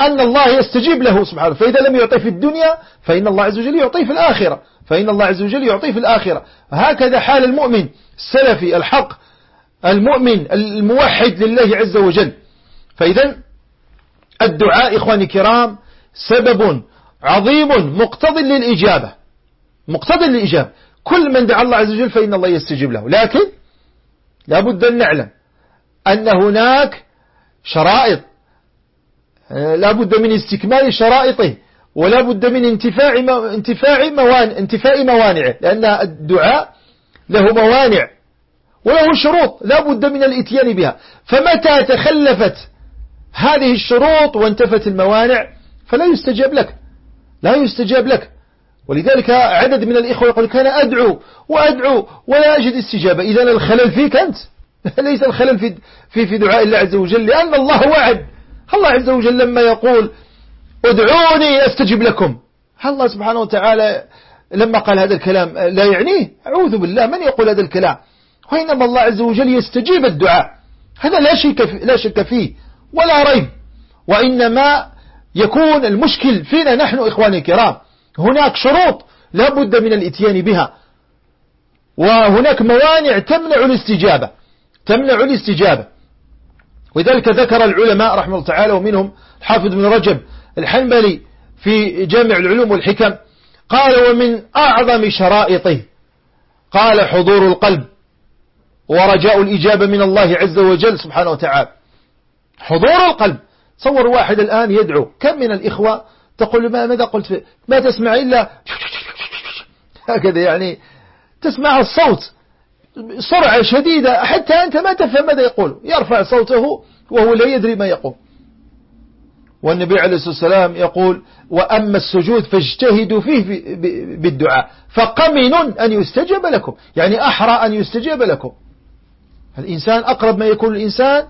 أن الله يستجيب له سبحانه فإذا لم يعطي في الدنيا فإن الله عز وجل يعطيه في الآخرة. فإن الله عز وجل يعطيه في الآخرة. هكذا حال المؤمن السلفي الحق المؤمن الموحد لله عز وجل. فإذا الدعاء إخواني الكرام سبب عظيم مقتض للإجابة. مقتض للإجابة. كل من دعا الله عز وجل فإن الله يستجيب له. لكن لابد أن نعلم أن هناك شرائط آه، لابد من استكمال شرائطه ولا بد من انتفاع انتفاع موانع انتفاء موانعه لأن الدعاء له موانع وله شروط لا بد من الإتيان بها. فمتى تخلفت هذه الشروط وانتفت الموانع؟ فلا يستجاب لك لا يستجاب لك. ولذلك عدد من الإخوة يقول كان أدعو وأدعو ولا أجد استجابة. إذا الخلل فيك أنت ليس الخلل في في دعاء الله عز وجل لأن الله وعد. الله عز وجل لما يقول ادعوني أستجب لكم. الله سبحانه وتعالى لما قال هذا الكلام لا يعنيه. أعوذ بالله من يقول هذا الكلام؟ وإنما الله عز وجل يستجيب الدعاء. هذا لا شك لا شك فيه ولا ريب. وإنما يكون المشكل فينا نحن إخواني الكرام. هناك شروط لا بد من الإتيان بها. وهناك موانع تمنع الاستجابة. تمنع الاستجابة. ولذلك ذكر العلماء رحمه الله تعالى ومنهم حافظ بن رجب الحنبلي في جامع العلوم والحكم قال ومن أعظم شرائطه قال حضور القلب ورجاء الإجابة من الله عز وجل سبحانه وتعالى. حضور القلب. تصور واحد الآن يدعو. كم من الإخوة تقول ما ماذا قلت؟ ما تسمع إلا هكذا يعني تسمع الصوت. سرعة شديدة حتى أنت ما تفهم ماذا يقول. يرفع صوته وهو لا يدري ما يقول. والنبي عليه الصلاة والسلام يقول وأما السجود فاجتهدوا فيه بالدعاء. فقمن أن يستجب لكم. يعني أحرى أن يستجب لكم. الإنسان أقرب ما يكون الإنسان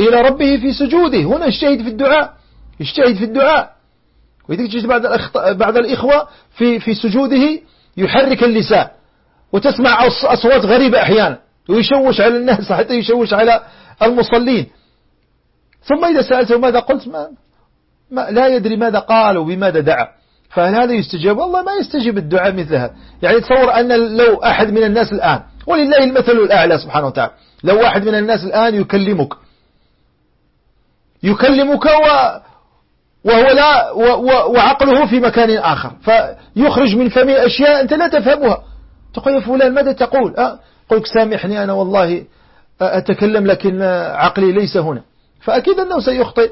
إلى ربه في سجوده. هنا اجتهد في الدعاء. اجتهد في الدعاء. وإذا بعض, بعض الإخوة في, في سجوده يحرك اللسان. وتسمع أصوات غريبة أحيانا. ويشوش على الناس حتى يشوش على المصلين. ثم إذا سألته ماذا قلت ما, ما لا يدري ماذا قال وبماذا دعا. فهل هذا يستجاب؟ والله ما يستجيب الدعاء مثل هذا يعني تصور أن لو أحد من الناس الآن ولله المثل الأعلى سبحانه وتعالى. لو واحد من الناس الآن يكلمك. يكلمك و وهو لا وعقله في مكان آخر. فيخرج من فمه أشياء أنت لا تفهمها. تقول يا فلان ماذا تقول؟ أه؟ قلت سامحني أنا والله أتكلم لكن عقلي ليس هنا. فأكيد أنه سيخطئ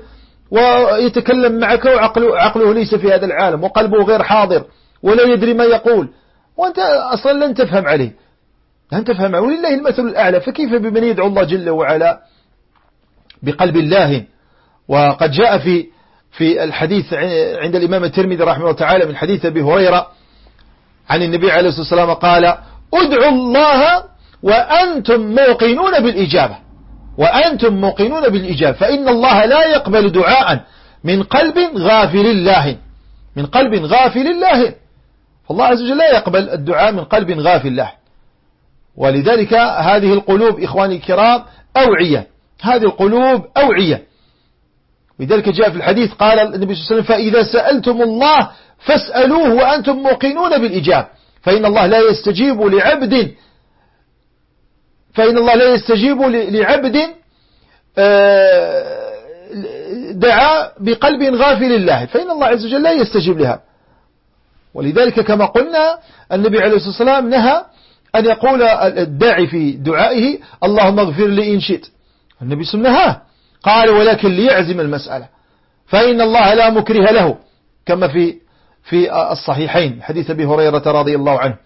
ويتكلم معك وعقله عقله ليس في هذا العالم وقلبه غير حاضر ولا يدري ما يقول. وأنت أصلا لن تفهم عليه. لن تفهم عليه. ولله المثل الأعلى. فكيف بمن يدعو الله جل وعلا بقلب الله؟ وقد جاء في في الحديث عند الإمام الترمذي رحمه الله تعالى من حديث أبي هريرة عن النبي عليه الصلاة والسلام قال ادعوا الله وأنتم موقنون بالإجابة. وأنتم موقنون بالإجابة. فإن الله لا يقبل دعاء من قلب غافل الله من قلب غافل الله فالله عز وجل لا يقبل الدعاء من قلب غافل الله ولذلك هذه القلوب إخواني الكرام أوعية. هذه القلوب أوعية. لذلك جاء في الحديث قال النبي صلى الله عليه وسلم فإذا سألتم الله فاسألوه وأنتم موقنون بالإجاب فإن الله لا يستجيب لعبد فإن الله لا يستجيب لعبد آه، دعا بقلب غافل الله فإن الله عز وجل لا يستجيب لها. ولذلك كما قلنا النبي عليه الصلاة والسلام نهى أن يقول الداعي في دعائه اللهم اغفر لي إن شئت. النبي صلى الله عليه وسلم قال ولكن ليعزم المسألة. فإن الله لا مكره له كما في في الصحيحين حديث أبي هريرة رضي الله عنه.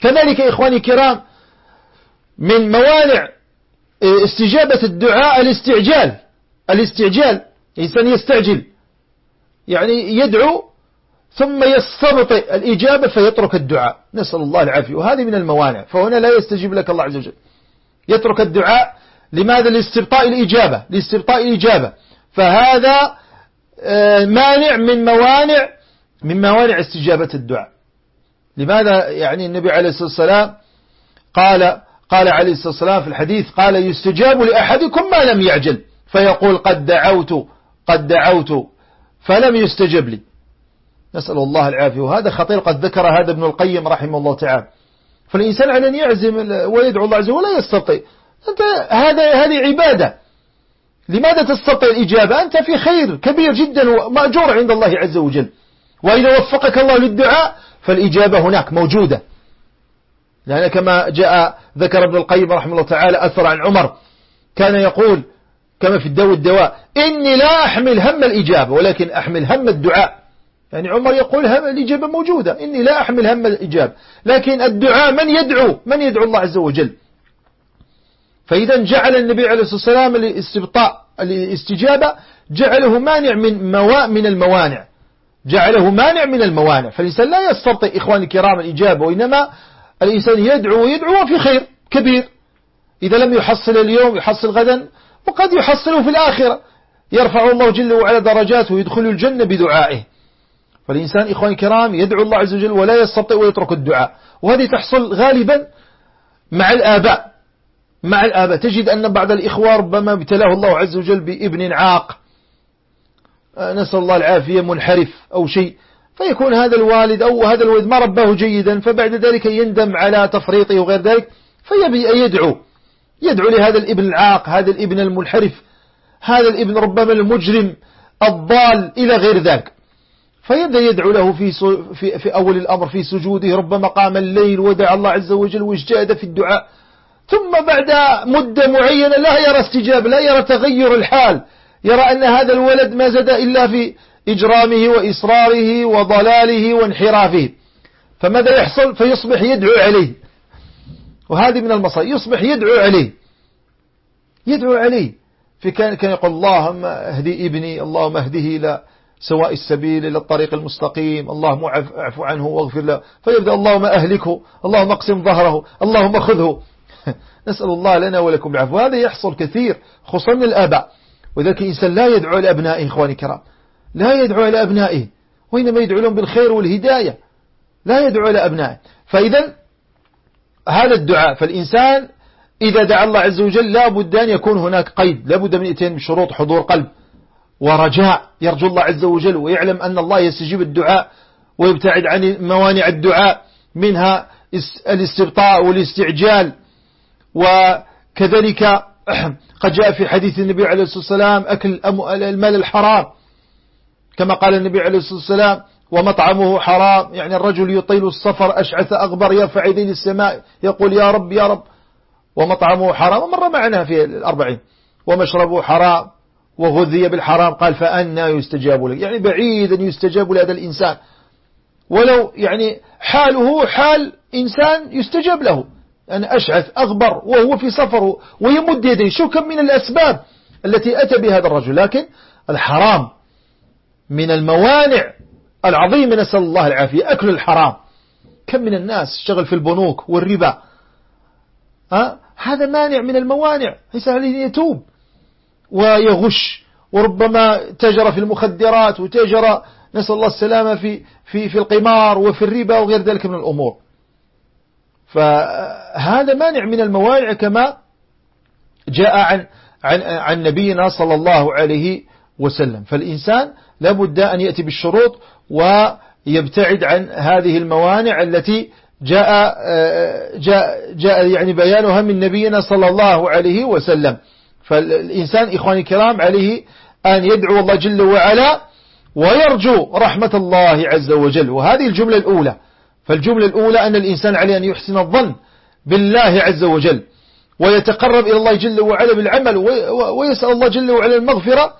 كذلك إخواني الكرام من موانع استجابة الدعاء الاستعجال. الاستعجال إنسان يستعجل. يعني يدعو ثم يستبطئ الإجابة فيترك الدعاء. نسأل الله العافية. وهذه من الموانع. فهنا لا يستجيب لك الله عز وجل. يترك الدعاء. لماذا؟ لاستبطاء الإجابة. لاستبطاء الإجابة. فهذا آه، مانع من موانع من موانع استجابة الدعاء. لماذا يعني النبي عليه الصلاة والسلام قال قال عليه الصلاة والسلام في الحديث قال يستجاب لأحدكم ما لم يعجل فيقول قد دعوت قد دعوت فلم يستجب لي. نسأل الله العافية. وهذا خطير قد ذكر هذا ابن القيم رحمه الله تعالى. فالإنسان على أن يعزم ويدعو الله عز وجل ولا يستطيع. أنت هذا هذه عبادة. لماذا تستطيع الإجابة؟ أنت في خير كبير جدا ومأجور عند الله عز وجل. وإذا وفقك الله للدعاء فالإجابة هناك موجودة. لأن كما جاء ذكر ابن القيم رحمه الله تعالى أثر عن عمر. كان يقول كما في الدواء الدواء إني لا أحمل هم الإجابة ولكن أحمل هم الدعاء. يعني عمر يقول هم الإجابة موجودة إني لا أحمل هم الإجابة. لكن الدعاء من يدعو؟ من يدعو الله عز وجل؟ فإذا جعل النبي عليه الصلاة والسلام الاستبطاء الاستجابة جعله مانع من مواء من الموانع. جعله مانع من الموانع. فالإنسان لا يستطيع إخواني الكرام الإجابة وإنما الإنسان يدعو ويدعو في خير كبير. إذا لم يحصل اليوم يحصل غدا وقد يحصله في الآخرة. يرفع الله جل وعلا درجاته ويدخل الجنة بدعائه. فالإنسان إخواني الكرام يدعو الله عز وجل ولا يستطيع ويترك الدعاء. وهذه تحصل غالبا مع الآباء. مع الآباء. تجد أن بعض الإخوة ربما ابتلاه الله عز وجل بإبن عاق. نسأل الله العافية منحرف أو شيء. فيكون هذا الوالد أو هذا الولد ما رباه جيدا فبعد ذلك يندم على تفريطه وغير ذلك فيبي يدعو. يدعو لهذا الابن العاق هذا الابن المنحرف هذا الابن ربما المجرم الضال إلى غير ذلك فيبدأ يدعو له في, في, في أول الأمر في سجوده ربما قام الليل ودعا الله عز وجل واجتهد في الدعاء. ثم بعد مدة معينة لا يرى استجابة لا يرى تغير الحال. يرى أن هذا الولد ما زاد إلا في إجرامه وإصراره وضلاله وانحرافه. فماذا يحصل؟ فيصبح يدعو عليه. وهذه من المصائب. يصبح يدعو عليه. يدعو عليه. في كان كان يقول اللهم اهدي ابني اللهم اهده إلى سواء السبيل إلى الطريق المستقيم اللهم اعف عنه واغفر له. فيبدأ اللهم أهلكه اللهم اقسم ظهره اللهم خذه. نسأل الله لنا ولكم العفو. هذا يحصل كثير خصوصا الآباء. وذلك الإنسان لا يدعو لأبنائه إخواني الكرام. لا يدعو إلى أبنائه وإنما يدعو لهم بالخير والهداية. لا يدعو إلى أبنائه. فإذا هذا الدعاء فالإنسان إذا دعا الله عز وجل لا بد أن يكون هناك قيد لا بد من اثنين بشروط حضور قلب ورجاء يرجو الله عز وجل ويعلم أن الله يستجيب الدعاء ويبتعد عن موانع الدعاء منها الاستبطاء والاستعجال. وكذلك قد جاء في حديث النبي عليه الصلاة والسلام أكل المال الحرام. كما قال النبي عليه الصلاة والسلام ومطعمه حرام. يعني الرجل يطيل السفر أشعث أغبر يرفع يديه للسماء يقول يا رب يا رب. ومطعمه حرام. ومر معنا في الأربعين. ومشربه حرام. وغذي بالحرام. قال فأنا يستجاب لك. يعني بعيدا يستجاب لهذا الإنسان. ولو يعني حاله حال إنسان يستجاب له. يعني أشعث أغبر وهو في سفره ويمد يديه. شو كم من الأسباب التي أتى بهذا الرجل؟ لكن الحرام من الموانع العظيمة نسأل الله العافية. أكل الحرام. كم من الناس اشتغل في البنوك والربا. ها؟ هذا مانع من الموانع. ليس عليه يتوب. ويغش. وربما تجر في المخدرات وتجر نسأل الله السلامة في, في, في القمار وفي الربا وغير ذلك من الأمور. فهذا مانع من الموانع كما جاء عن, عن, عن نبينا صلى الله عليه وسلم. فالإنسان لابد أن يأتي بالشروط ويبتعد عن هذه الموانع التي جاء, جاء, جاء يعني بيانها من نبينا صلى الله عليه وسلم. فالإنسان إخواني الكرام عليه أن يدعو الله جل وعلا ويرجو رحمة الله عز وجل. وهذه الجملة الأولى. فالجملة الأولى أن الإنسان عليه أن يحسن الظن بالله عز وجل ويتقرب إلى الله جل وعلا بالعمل ويسأل الله جل وعلا المغفرة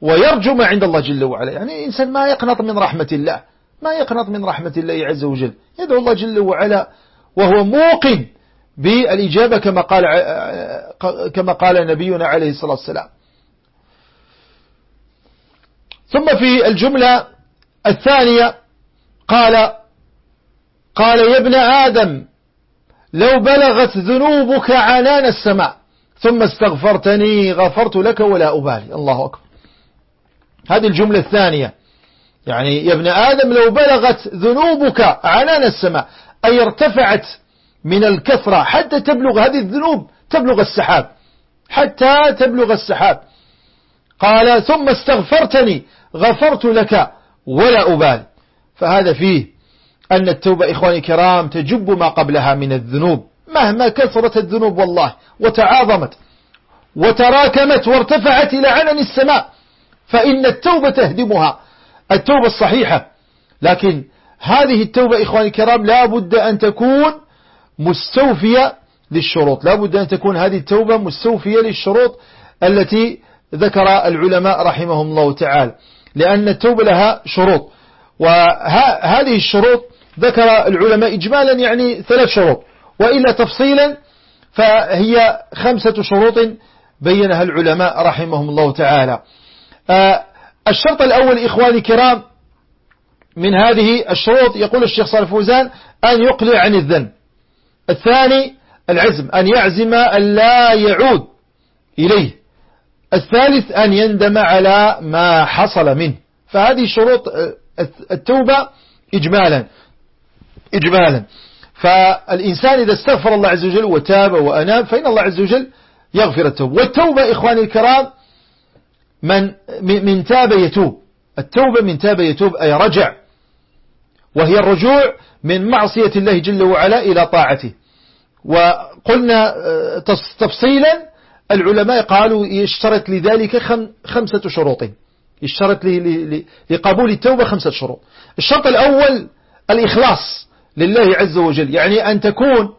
ويرجو ما عند الله جل وعلا. يعني إنسان ما يقنط من رحمة الله ما يقنط من رحمة الله عز وجل. يدعو الله جل وعلا وهو موقن بالإجابة كما قال كما قال نبينا عليه الصلاة والسلام. ثم في الجملة الثانية قال قال يا ابن آدم لو بلغت ذنوبك عنان السماء ثم استغفرتني غفرت لك ولا أبالي. الله أكبر. هذه الجملة الثانية. يعني يا ابن آدم لو بلغت ذنوبك عنان السماء أي ارتفعت من الكثرة حتى تبلغ هذه الذنوب تبلغ السحاب. حتى تبلغ السحاب. قال ثم استغفرتني غفرت لك ولا أبالي. فهذا فيه أن التوبة إخواني الكرام تجب ما قبلها من الذنوب. مهما كثرت الذنوب والله وتعاظمت وتراكمت وارتفعت إلى علن السماء فإن التوبة تهدمها. التوبة الصحيحة. لكن هذه التوبة إخواني الكرام لا بد أن تكون مستوفية للشروط. لا بد أن تكون هذه التوبة مستوفية للشروط التي ذكر العلماء رحمهم الله تعالى. لأن التوبة لها شروط. وهذه الشروط ذكر العلماء إجمالا يعني ثلاث شروط وإلا تفصيلا فهي خمسة شروط بينها العلماء رحمهم الله تعالى. آه، الشرط الأول إخواني الكرام من هذه الشروط يقول الشيخ صالح فوزان أن يقلع عن الذنب. الثاني العزم أن يعزم أن لا يعود إليه. الثالث أن يندم على ما حصل منه. فهذه شروط آه، التوبة إجمالا. إجمالا. فالإنسان إذا استغفر الله عز وجل وتاب وأناب فإن الله عز وجل يغفر التوبة. والتوبة إخواني الكرام من, من تاب يتوب. التوبة من تاب يتوب أي رجع. وهي الرجوع من معصية الله جل وعلا إلى طاعته. وقلنا آه، تفصيلا العلماء قالوا يشترط لذلك خمسة شروط. يشترط لقبول التوبة خمسة شروط. الشرط الأول الإخلاص. لله عز وجل. يعني أن تكون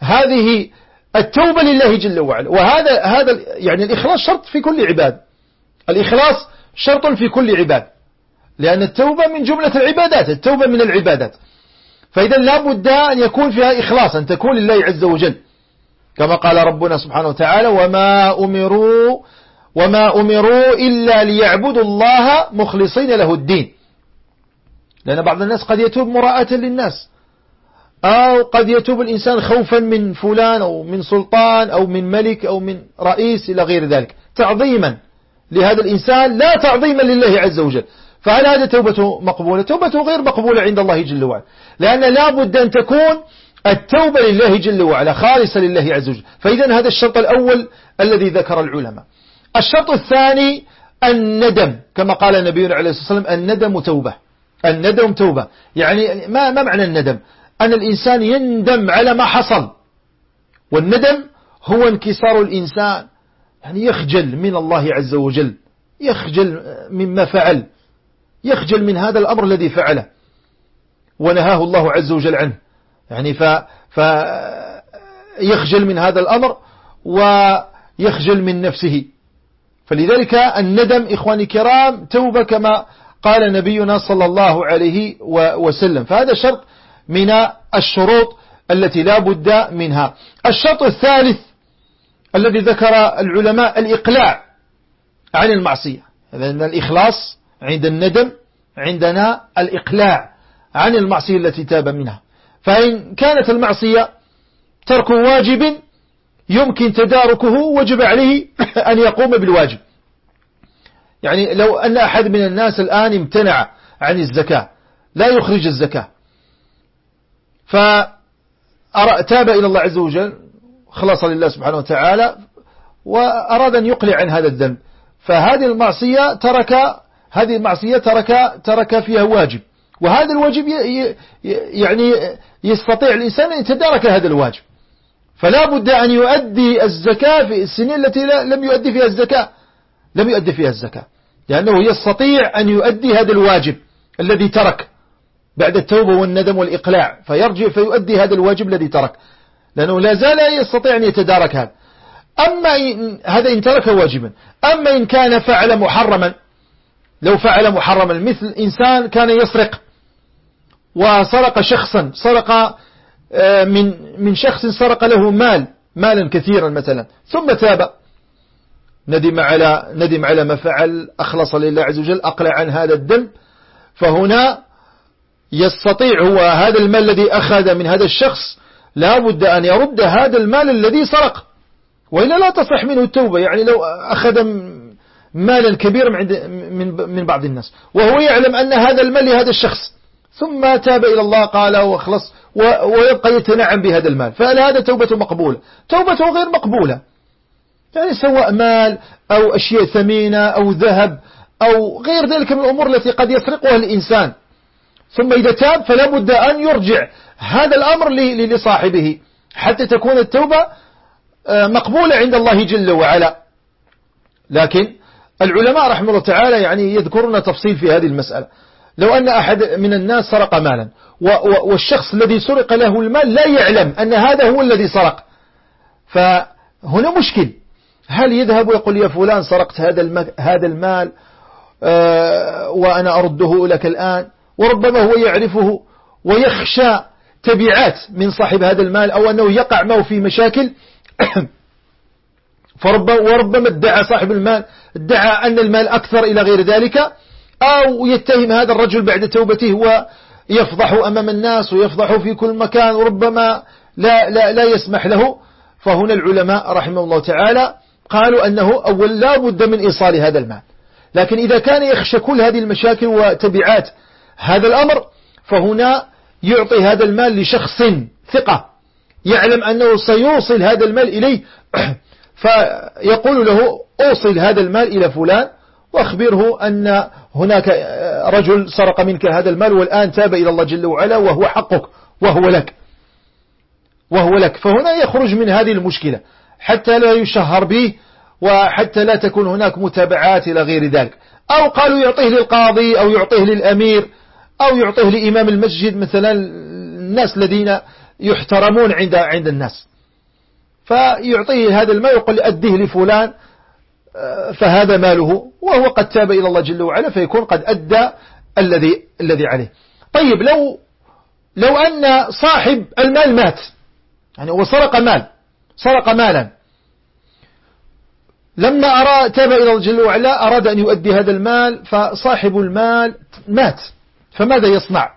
هذه التوبة لله جل وعلا. وهذا هذا يعني الإخلاص شرط في كل عباد. الإخلاص شرط في كل عباد. لأن التوبة من جملة العبادات التوبة من العبادات. فإذا لا بد أن يكون فيها إخلاص أن تكون لله عز وجل. كما قال ربنا سبحانه وتعالى وما أمروا وما أمروا إلا ليعبدوا الله مخلصين له الدين. لأن بعض الناس قد يتوب مراءة للناس. أو قد يتوب الإنسان خوفا من فلان أو من سلطان أو من ملك أو من رئيس إلى غير ذلك. تعظيما لهذا الإنسان لا تعظيما لله عز وجل. فهل هذا توبته مقبولة؟ توبته غير مقبولة عند الله جل وعلا. لأن لا بد أن تكون التوبة لله جل وعلا خالصة لله عز وجل. فإذا هذا الشرط الأول الذي ذكر العلماء. الشرط الثاني الندم كما قال نبينا عليه الصلاة والسلام الندم توبة. الندم توبة. يعني ما, ما معنى الندم؟ أن الإنسان يندم على ما حصل. والندم هو انكسار الإنسان. يعني يخجل من الله عز وجل. يخجل مما فعل. يخجل من هذا الأمر الذي فعله. ونهاه الله عز وجل عنه. يعني ف فيخجل من هذا الأمر ويخجل من نفسه. فلذلك الندم إخواني كرام توبة كما قال نبينا صلى الله عليه وسلم. فهذا شرط من الشروط التي لا بد منها. الشرط الثالث الذي ذكر العلماء الإقلاع عن المعصية. لأن الإخلاص عند الندم عندنا الإقلاع عن المعصية التي تاب منها. فإن كانت المعصية ترك واجب يمكن تداركه وجب عليه أن يقوم بالواجب. يعني لو أن أحد من الناس الآن امتنع عن الزكاة لا يخرج الزكاة. فتاب إلى الله عز وجل خلص لله سبحانه وتعالى وأراد أن يقلع عن هذا الذنب. فهذه المعصية ترك هذه المعصية ترك ترك فيها واجب. وهذا الواجب يعني يستطيع الإنسان أن يتدارك هذا الواجب. فلا بد أن يؤدي الزكاة في السنين التي لم يؤدي فيها الزكاة. لم يؤدي فيها الزكاة. لأنه يستطيع أن يؤدي هذا الواجب الذي ترك. بعد التوبة والندم والإقلاع فيرجع فيؤدي هذا الواجب الذي ترك. لأنه لا زال يستطيع أن يتدارك هذا. أما إن هذا إن ترك واجبا. أما إن كان فعل محرما لو فعل محرما مثل إنسان كان يسرق وسرق شخصا سرق آه، من من شخص سرق له مال مالا كثيرا مثلا ثم تاب. ندم على ندم على ما فعل أخلص لله عز وجل أقلع عن هذا الدم. فهنا يستطيع هو هذا المال الذي أخذ من هذا الشخص لا بد أن يرد هذا المال الذي سرق. وإلا لا تصح منه التوبة يعني لو أخذ مالا كبيرا من بعض الناس. وهو يعلم أن هذا المال لهذا الشخص. ثم تاب إلى الله قال وخلص ويبقى يتنعم بهذا المال. فهل هذا توبة مقبولة؟ توبته غير مقبولة. يعني سواء مال أو أشياء ثمينة أو ذهب أو غير ذلك من الأمور التي قد يسرقها الإنسان. ثم إذا تاب فلا بد أن يرجع. هذا الأمر لصاحبه حتى تكون التوبة آه، مقبولة عند الله جل وعلا. لكن العلماء رحمه الله تعالى يعني يذكرون تفصيل في هذه المسألة. لو أن أحد من الناس سرق مالا والشخص الذي سرق له المال لا يعلم أن هذا هو الذي سرق. فهنا مشكل. هل يذهب ويقول يا فلان سرقت هذا المال آه، وأنا أرده لك الآن؟ وربما هو يعرفه ويخشى تبعات من صاحب هذا المال أو أنه يقع معه في مشاكل. وربما ادعى صاحب المال ادعى أن المال أكثر إلى غير ذلك أو يتهم هذا الرجل بعد توبته ويفضح أمام الناس ويفضح في كل مكان وربما لا, لا, لا يسمح له. فهنا العلماء رحمه الله تعالى قالوا أنه أول لا بد من إيصال هذا المال. لكن إذا كان يخشى كل هذه المشاكل وتبعات هذا الأمر فهنا يعطي هذا المال لشخص ثقة يعلم أنه سيوصل هذا المال إليه فيقول له أوصل هذا المال إلى فلان واخبره أن هناك رجل سرق منك هذا المال والآن تاب إلى الله جل وعلا وهو حقك وهو لك. وهو لك. فهنا يخرج من هذه المشكلة. حتى لا يشهر به وحتى لا تكون هناك متابعات إلى غير ذلك. أو قالوا يعطيه للقاضي أو يعطيه للأمير أو يعطيه لإمام المسجد مثلا الناس الذين يحترمون عند عند الناس. فيعطيه هذا المال ويقول أديه لفلان آه، فهذا ماله وهو قد تاب إلى الله جل وعلا فيكون قد أدى الذي الذي عليه. طيب لو لو أن صاحب المال مات يعني هو سرق مال سرق مالا لما أراد تاب إلى الله جل وعلا أراد أن يؤدي هذا المال فصاحب المال مات. فماذا يصنع؟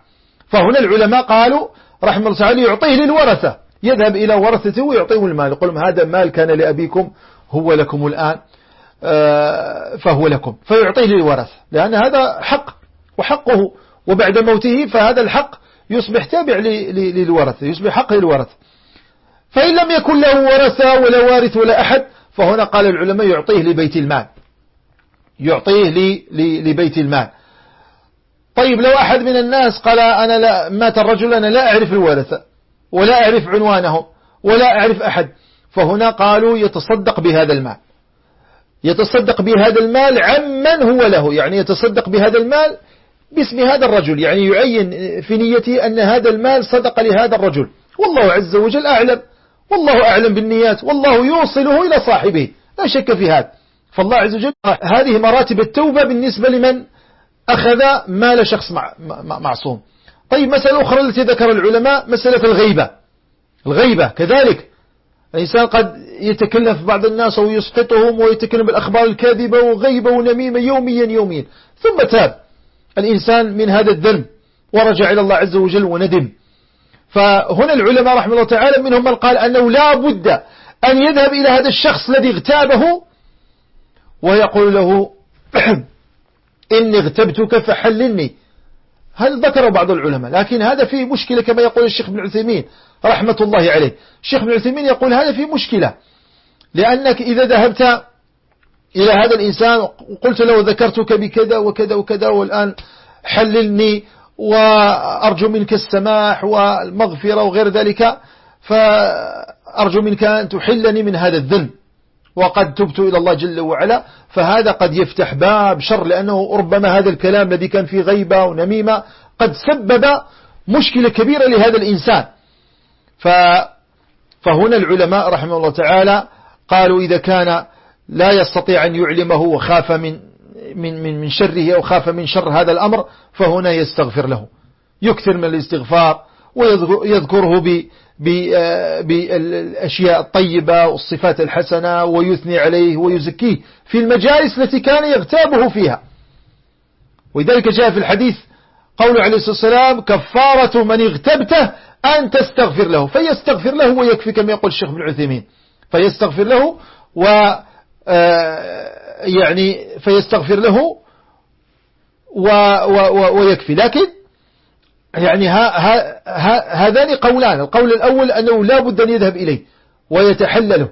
فهنا العلماء قالوا رحمه الله تعالى يعطيه للورثة. يذهب إلى ورثته ويعطيهم المال. يقول هذا مال كان لأبيكم هو لكم الآن آه، فهو لكم. فيعطيه للورثة. لأن هذا حق وحقه. وبعد موته فهذا الحق يصبح تابع للورثة يصبح حق للورثة. فإن لم يكن له ورثة ولا وارث ولا أحد فهنا قال العلماء يعطيه لبيت المال. يعطيه لبيت المال. طيب لو أحد من الناس قال أنا لا مات الرجل أنا لا أعرف الورثة ولا أعرف عنوانه ولا أعرف أحد فهنا قالوا يتصدق بهذا المال. يتصدق بهذا المال عمن هو له يعني يتصدق بهذا المال باسم هذا الرجل يعني يعين في نيته أن هذا المال صدق لهذا الرجل. والله عز وجل أعلم والله أعلم بالنيات والله يوصله إلى صاحبه لا شك في هذا. فالله عز وجل هذه مراتب التوبة بالنسبة لمن؟ أخذ مال شخص معصوم. طيب مسألة أخرى التي ذكر العلماء مسألة الغيبة. الغيبة كذلك. الإنسان قد يتكلم في بعض الناس أو يسقطهم ويتكلم بالأخبار الكاذبة وغيبة ونميمة يوميا يوميا. ثم تاب. الإنسان من هذا الذنب ورجع إلى الله عز وجل وندم. فهنا العلماء رحمه الله تعالى منهم من قال أنه لا بد أن يذهب إلى هذا الشخص الذي اغتابه ويقول له إني اغتبتك فحللني. هل ذكر بعض العلماء لكن هذا فيه مشكلة كما يقول الشيخ بن عثيمين رحمة الله عليه. الشيخ بن عثيمين يقول هذا فيه مشكلة لأنك إذا ذهبت إلى هذا الإنسان وقلت له ذكرتك بكذا وكذا وكذا والآن حللني وأرجو منك السماح والمغفرة وغير ذلك فأرجو منك أن تحلني من هذا الذنب. وقد تبت إلى الله جل وعلا فهذا قد يفتح باب شر لأنه ربما هذا الكلام الذي كان فيه غيبة ونميمة قد سبب مشكلة كبيرة لهذا الإنسان. فهنا العلماء رحمه الله تعالى قالوا إذا كان لا يستطيع أن يعلمه وخاف من من من من شره أو خاف من شر هذا الأمر فهنا يستغفر له. يكثر من الاستغفار ويذكره بالأشياء الطيبة والصفات الحسنة ويثني عليه ويزكيه في المجالس التي كان يغتابه فيها. ولذلك جاء في الحديث قول عليه الصلاة والسلام كفارة من اغتبته أن تستغفر له. فيستغفر له ويكفي كما يقول الشيخ بن عثيمين. فيستغفر له و آه، يعني فيستغفر له و و ويكفي. لكن يعني ها ها ها هذان قولان. القول الأول أنه لا بد أن يذهب إليه ويتحلله.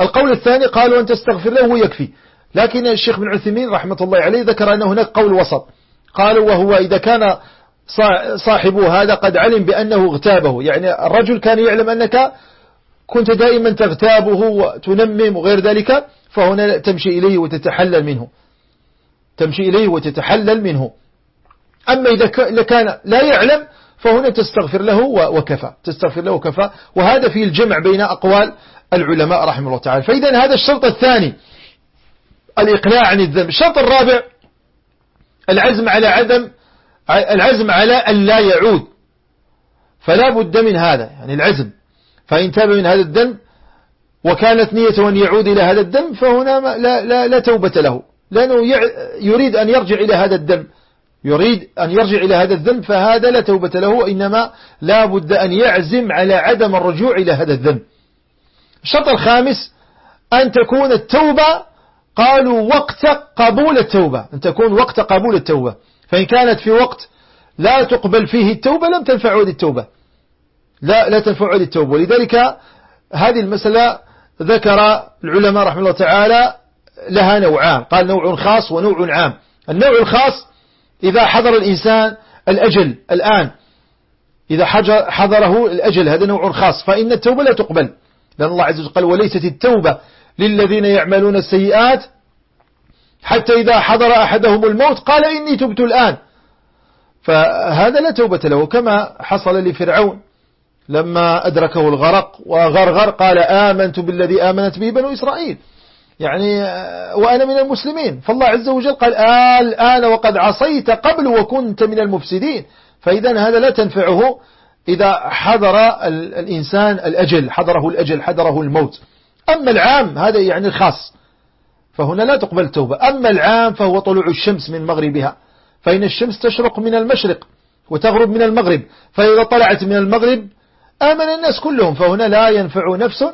القول الثاني قالوا أن تستغفر له ويكفي. لكن الشيخ بن عثيمين رحمة الله عليه ذكر أن هناك قول وسط. قالوا وهو إذا كان صاحب هذا قد علم بأنه اغتابه. يعني الرجل كان يعلم أنك كنت دائما تغتابه وتنمم وغير ذلك فهنا تمشي إليه وتتحلل منه. تمشي إليه وتتحلل منه. أما إذا كان لا يعلم فهنا تستغفر له وكفى. تستغفر له وكفى. وهذا فيه الجمع بين أقوال العلماء رحمه الله تعالى. فإذا هذا الشرط الثاني الإقلاع عن الذنب. الشرط الرابع العزم على عدم العزم على أن لا يعود. فلا بد من هذا يعني العزم. فإن تاب من هذا الذنب وكانت نيته أن يعود إلى هذا الدم فهنا لا, لا, لا توبة له. لأنه يريد أن يرجع إلى هذا الدم يريد أن يرجع إلى هذا الذنب فهذا لا توبة له وإنما لا بد أن يعزم على عدم الرجوع إلى هذا الذنب. الشرط الخامس أن تكون التوبة قالوا وقت قبول التوبة أن تكون وقت قبول التوبة. فإن كانت في وقت لا تقبل فيه التوبة لم تنفع عود التوبة. لا لا تنفع عود التوبة. ولذلك هذه المسألة ذكر العلماء رحمه الله تعالى لها نوعان. قال نوع خاص ونوع عام. النوع الخاص إذا حضر الإنسان الأجل الآن إذا حضره الأجل هذا نوع خاص فإن التوبة لا تقبل. لأن الله عز وجل قال وليست التوبة للذين يعملون السيئات حتى إذا حضر أحدهم الموت قال إني تبت الآن. فهذا لا توبة له كما حصل لفرعون. لما أدركه الغرق وغرغر قال آمنت بالذي آمنت به بنو إسرائيل. يعني آه، وأنا من المسلمين. فالله عز وجل قال الآن وقد عصيت قبل وكنت من المفسدين. فإذا هذا لا تنفعه إذا حضر الإنسان الأجل حضره الأجل حضره الموت. أما العام هذا يعني الخاص فهنا لا تقبل التوبة. أما العام فهو طلوع الشمس من مغربها. فإن الشمس تشرق من المشرق وتغرب من المغرب. فإذا طلعت من المغرب آمن الناس كلهم. فهنا لا ينفع نفس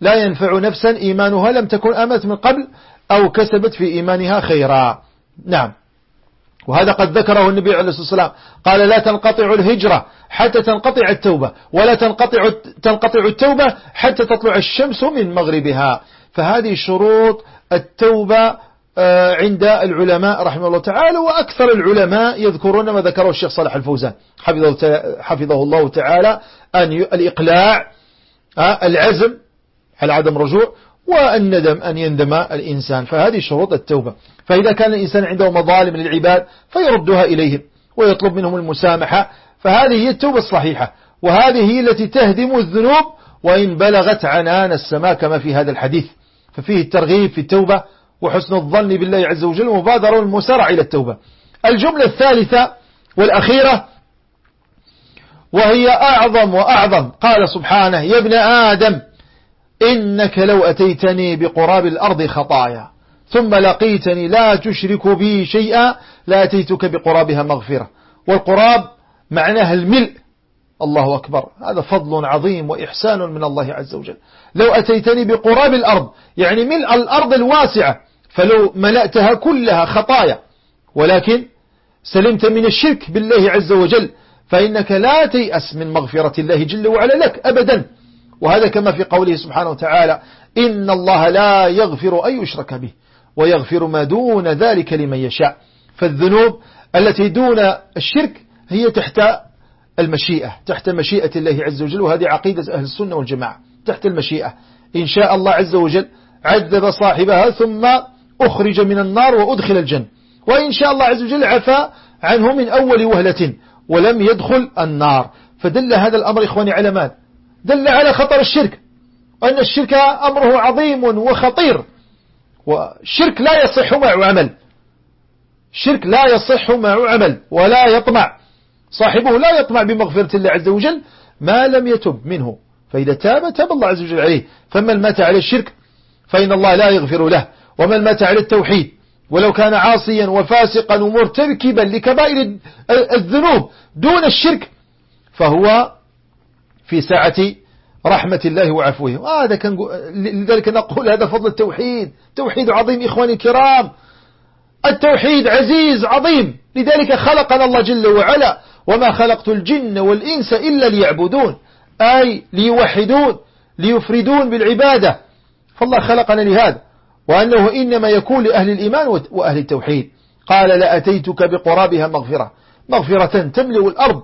لا ينفع نفسا إيمانها لم تكن آمنت من قبل أو كسبت في إيمانها خيرا. نعم. وهذا قد ذكره النبي عليه الصلاة والسلام. قال لا تنقطع الهجرة حتى تنقطع التوبة ولا تنقطع تنقطع التوبة حتى تطلع الشمس من مغربها. فهذه شروط التوبة آه، عند العلماء رحمه الله تعالى وأكثر العلماء يذكرون ما ذكره الشيخ صالح الفوزان. حفظه, حفظه الله تعالى أن الإقلاع آه، العزم على عدم رجوع والندم أن يندم الإنسان فهذه شروط التوبة. فإذا كان الإنسان عنده مظالم للعباد فيردها إليهم ويطلب منهم المسامحة فهذه هي التوبة الصحيحة. وهذه هي التي تهدم الذنوب وإن بلغت عنان السماء كما في هذا الحديث. ففيه الترغيب في التوبة وحسن الظن بالله عز وجل ومبادرة المسارع إلى التوبة. الجملة الثالثة والأخيرة وهي أعظم وأعظم. قال سبحانه يا ابن آدم إنك لو أتيتني بقراب الأرض خطايا ثم لقيتني لا تشرك بي شيئا لأتيتك بقرابها مغفرة. والقراب معناها الملء. الله أكبر. هذا فضل عظيم وإحسان من الله عز وجل. لو أتيتني بقراب الأرض يعني ملء الأرض الواسعة فلو ملأتها كلها خطايا. ولكن سلمت من الشرك بالله عز وجل فإنك لا تيأس من مغفرة الله جل وعلا لك أبدا. وهذا كما في قوله سبحانه وتعالى إن الله لا يغفر أن يشرك به ويغفر ما دون ذلك لمن يشاء فالذنوب التي دون الشرك هي تحت المشيئة تحت مشيئة الله عز وجل وهذه عقيدة أهل السنة والجماعة تحت المشيئة. إن شاء الله عز وجل عذب صاحبها ثم أخرج من النار وأدخل الجنة. وإن شاء الله عز وجل عفى عنه من أول وهلة ولم يدخل النار. فدل هذا الأمر إخواني على ماذا؟ دل على خطر الشرك أن الشرك أمره عظيم وخطير والشرك لا يصح معه عمل. الشرك لا يصح معه عمل ولا يطمع. صاحبه لا يطمع بمغفرة الله عز وجل ما لم يتب منه. فإذا تاب تاب الله عز وجل عليه. فمن مات على الشرك فإن الله لا يغفر له. ومن مات على التوحيد ولو كان عاصيا وفاسقا ومرتكبا لكبائر الذنوب دون الشرك فهو في ساعة رحمة الله وعفوه. وهذا كان لذلك نقول هذا فضل التوحيد. توحيد عظيم إخواني الكرام. التوحيد عزيز عظيم. لذلك خلقنا الله جل وعلا. وما خلقت الجن والإنس إلا ليعبدون. أي ليوحدون ليفردون بالعبادة. فالله خلقنا لهذا. وأنه إنما يكون لأهل الإيمان وأهل التوحيد. قال لأتيتك بقرابها مغفرة. مغفرة تملئ الأرض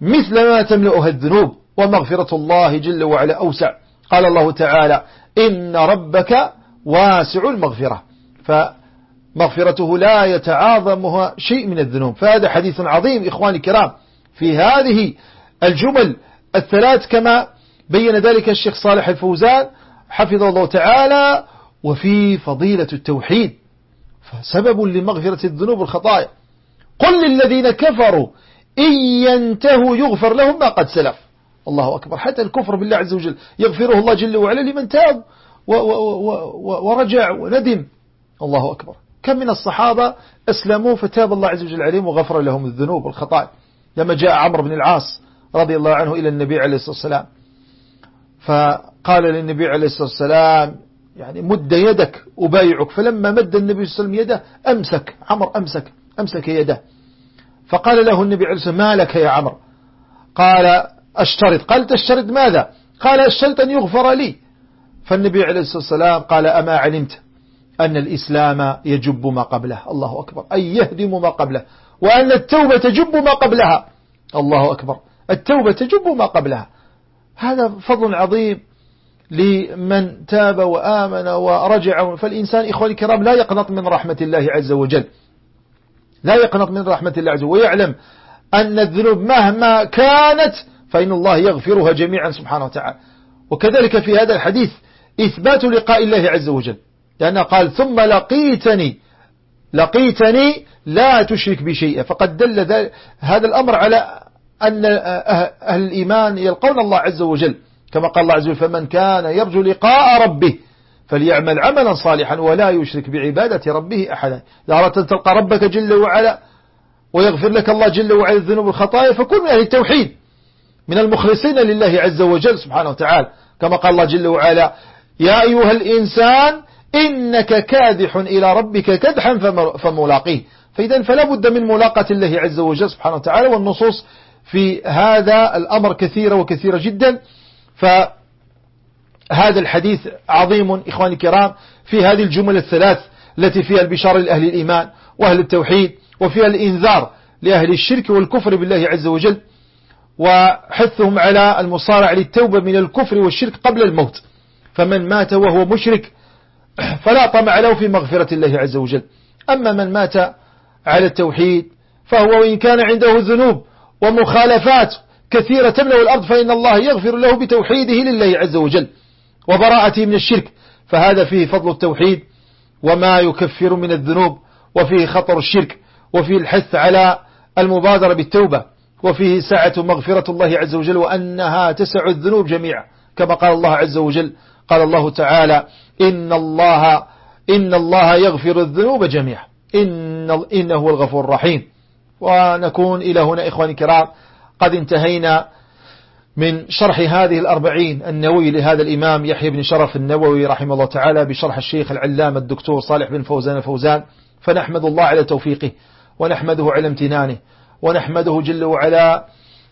مثل ما تملئها الذنوب. ومغفرة الله جل وعلا أوسع. قال الله تعالى إن ربك واسع المغفرة. فمغفرته لا يتعاظمها شيء من الذنوب. فهذا حديث عظيم إخواني الكرام. في هذه الجمل الثلاث كما بين ذلك الشيخ صالح الفوزان حفظه الله تعالى وفي فضيلة التوحيد. فسبب لمغفرة الذنوب والخطايا قل للذين كفروا إن ينتهوا يغفر لهم ما قد سلف. الله أكبر. حتى الكفر بالله عز وجل. يغفره الله جل وعلا لمن تاب ورجع وندم. الله أكبر. كم من الصحابة أسلموا فتاب الله عز وجل عليهم وغفر لهم الذنوب والخطايا. لما جاء عمرو بن العاص رضي الله عنه إلى النبي عليه الصلاة والسلام. فقال للنبي عليه الصلاة والسلام يعني مد يدك أبايعك. فلما مد النبي صلى الله عليه وسلم يده أمسك. عمر أمسك. أمسك يده. فقال له النبي عليه الصلاة والسلام ما لك يا عمر قال أشترط. قال تشترط ماذا؟ قال الشرط أن يغفر لي. فالنبي عليه الصلاة والسلام قال أما علمت أن الإسلام يجب ما قبله. الله أكبر. أي يهدم ما قبله. وأن التوبة تجب ما قبلها. الله أكبر. التوبة تجب ما قبلها. هذا فضل عظيم لمن تاب وآمن ورجع. فالإنسان إخواني الكرام لا يقنط من رحمة الله عز وجل. لا يقنط من رحمة الله عز وجل. ويعلم أن الذنوب مهما كانت فإن الله يغفرها جميعا سبحانه وتعالى. وكذلك في هذا الحديث إثبات لقاء الله عز وجل. لأنه قال ثم لقيتني لقيتني لا تشرك بشيء فقد دل هذا الأمر على أن أهل الإيمان يلقون الله عز وجل. كما قال الله عز وجل فمن كان يرجو لقاء ربه فليعمل عملا صالحا ولا يشرك بعبادة ربه أحدا. إذا أردت أن تلقى ربك جل وعلا ويغفر لك الله جل وعلا الذنوب والخطايا فكن من أهل التوحيد. من المخلصين لله عز وجل سبحانه وتعالى. كما قال الله جل وعلا يا أيها الإنسان إنك كادح إلى ربك كدحا فملاقيه. فإذا فلا بد من ملاقة الله عز وجل سبحانه وتعالى والنصوص في هذا الأمر كثيرة وكثيرة جدا. فهذا الحديث عظيم إخواني الكرام في هذه الجمل الثلاث التي فيها البشارة لأهل الإيمان وأهل التوحيد وفيها الإنذار لأهل الشرك والكفر بالله عز وجل. وحثهم على المصارع للتوبة من الكفر والشرك قبل الموت. فمن مات وهو مشرك فلا طمع له في مغفرة الله عز وجل. أما من مات على التوحيد فهو وإن كان عنده ذنوب ومخالفات كثيرة تملأ الأرض فإن الله يغفر له بتوحيده لله عز وجل وبراءته من الشرك. فهذا فيه فضل التوحيد وما يكفر من الذنوب وفيه خطر الشرك وفيه الحث على المبادرة بالتوبة. وفيه سعة مغفرة الله عز وجل وأنها تسع الذنوب جميعا كما قال الله عز وجل قال الله تعالى إن الله إن الله يغفر الذنوب جميعا. إن إنه هو الغفور الرحيم. ونكون إلى هنا إخواني الكرام. قد انتهينا من شرح هذه الأربعين النووي لهذا الإمام يحيى بن شرف النووي رحمه الله تعالى بشرح الشيخ العلام الدكتور صالح بن فوزان الفوزان. فنحمد الله على توفيقه ونحمده على امتنانه. ونحمده جل وعلا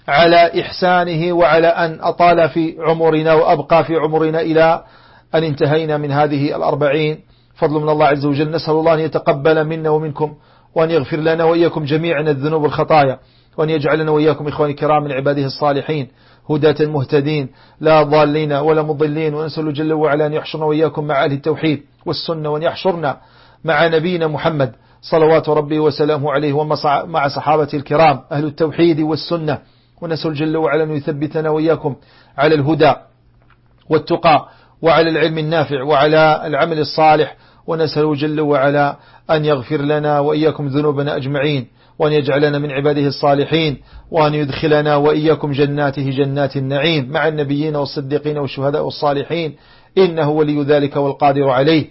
على إحسانه وعلى أن أطال في عمرنا وأبقى في عمرنا إلى أن انتهينا من هذه الأربعين. فضل من الله عز وجل. نسأل الله أن يتقبل منا ومنكم وأن يغفر لنا وإياكم جميعا الذنوب والخطايا وأن يجعلنا وإياكم إخواني الكرام من عباده الصالحين. هداة مهتدين. لا ضالين ولا مضلين. ونسأل جل وعلا أن يحشرنا وإياكم مع أهل التوحيد والسنة وأن يحشرنا مع نبينا محمد صلوات ربي وسلامه عليه ومع صحابة الكرام أهل التوحيد والسنة. ونسأل جل وعلا أن يثبتنا وإياكم على الهدى والتقى وعلى العلم النافع وعلى العمل الصالح. ونسأل جل وعلا أن يغفر لنا وإياكم ذنوبنا أجمعين وأن يجعلنا من عباده الصالحين وأن يدخلنا وإياكم جناته جنات النعيم مع النبيين والصديقين والشهداء والصالحين. إنه ولي ذلك والقادر عليه.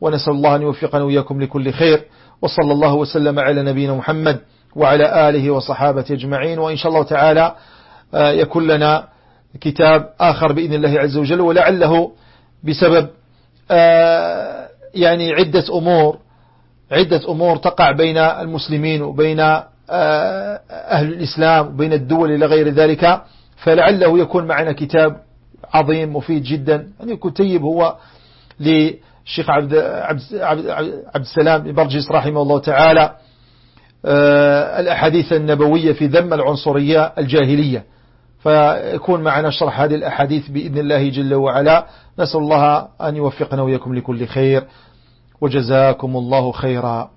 ونسأل الله أن يوفقنا وإياكم لكل خير. وصلى الله وسلم على نبينا محمد وعلى آله وصحابة أجمعين. وإن شاء الله تعالى آه، يكون لنا كتاب آخر بإذن الله عز وجل ولعله بسبب آه، يعني عدة أمور عدة أمور تقع بين المسلمين وبين آه، أهل الإسلام وبين الدول إلى غير ذلك. فلعله يكون معنا كتاب عظيم مفيد جدا. يعني كتيب هو للشيخ عبد, عبد, عبد, السلام برجس رحمه الله تعالى آه، الأحاديث النبوية في ذم العنصرية الجاهلية. فيكون معنا شرح هذه الأحاديث بإذن الله جل وعلا. نسأل الله أن يوفقنا ويكم لكل خير. وجزاكم الله خيرا.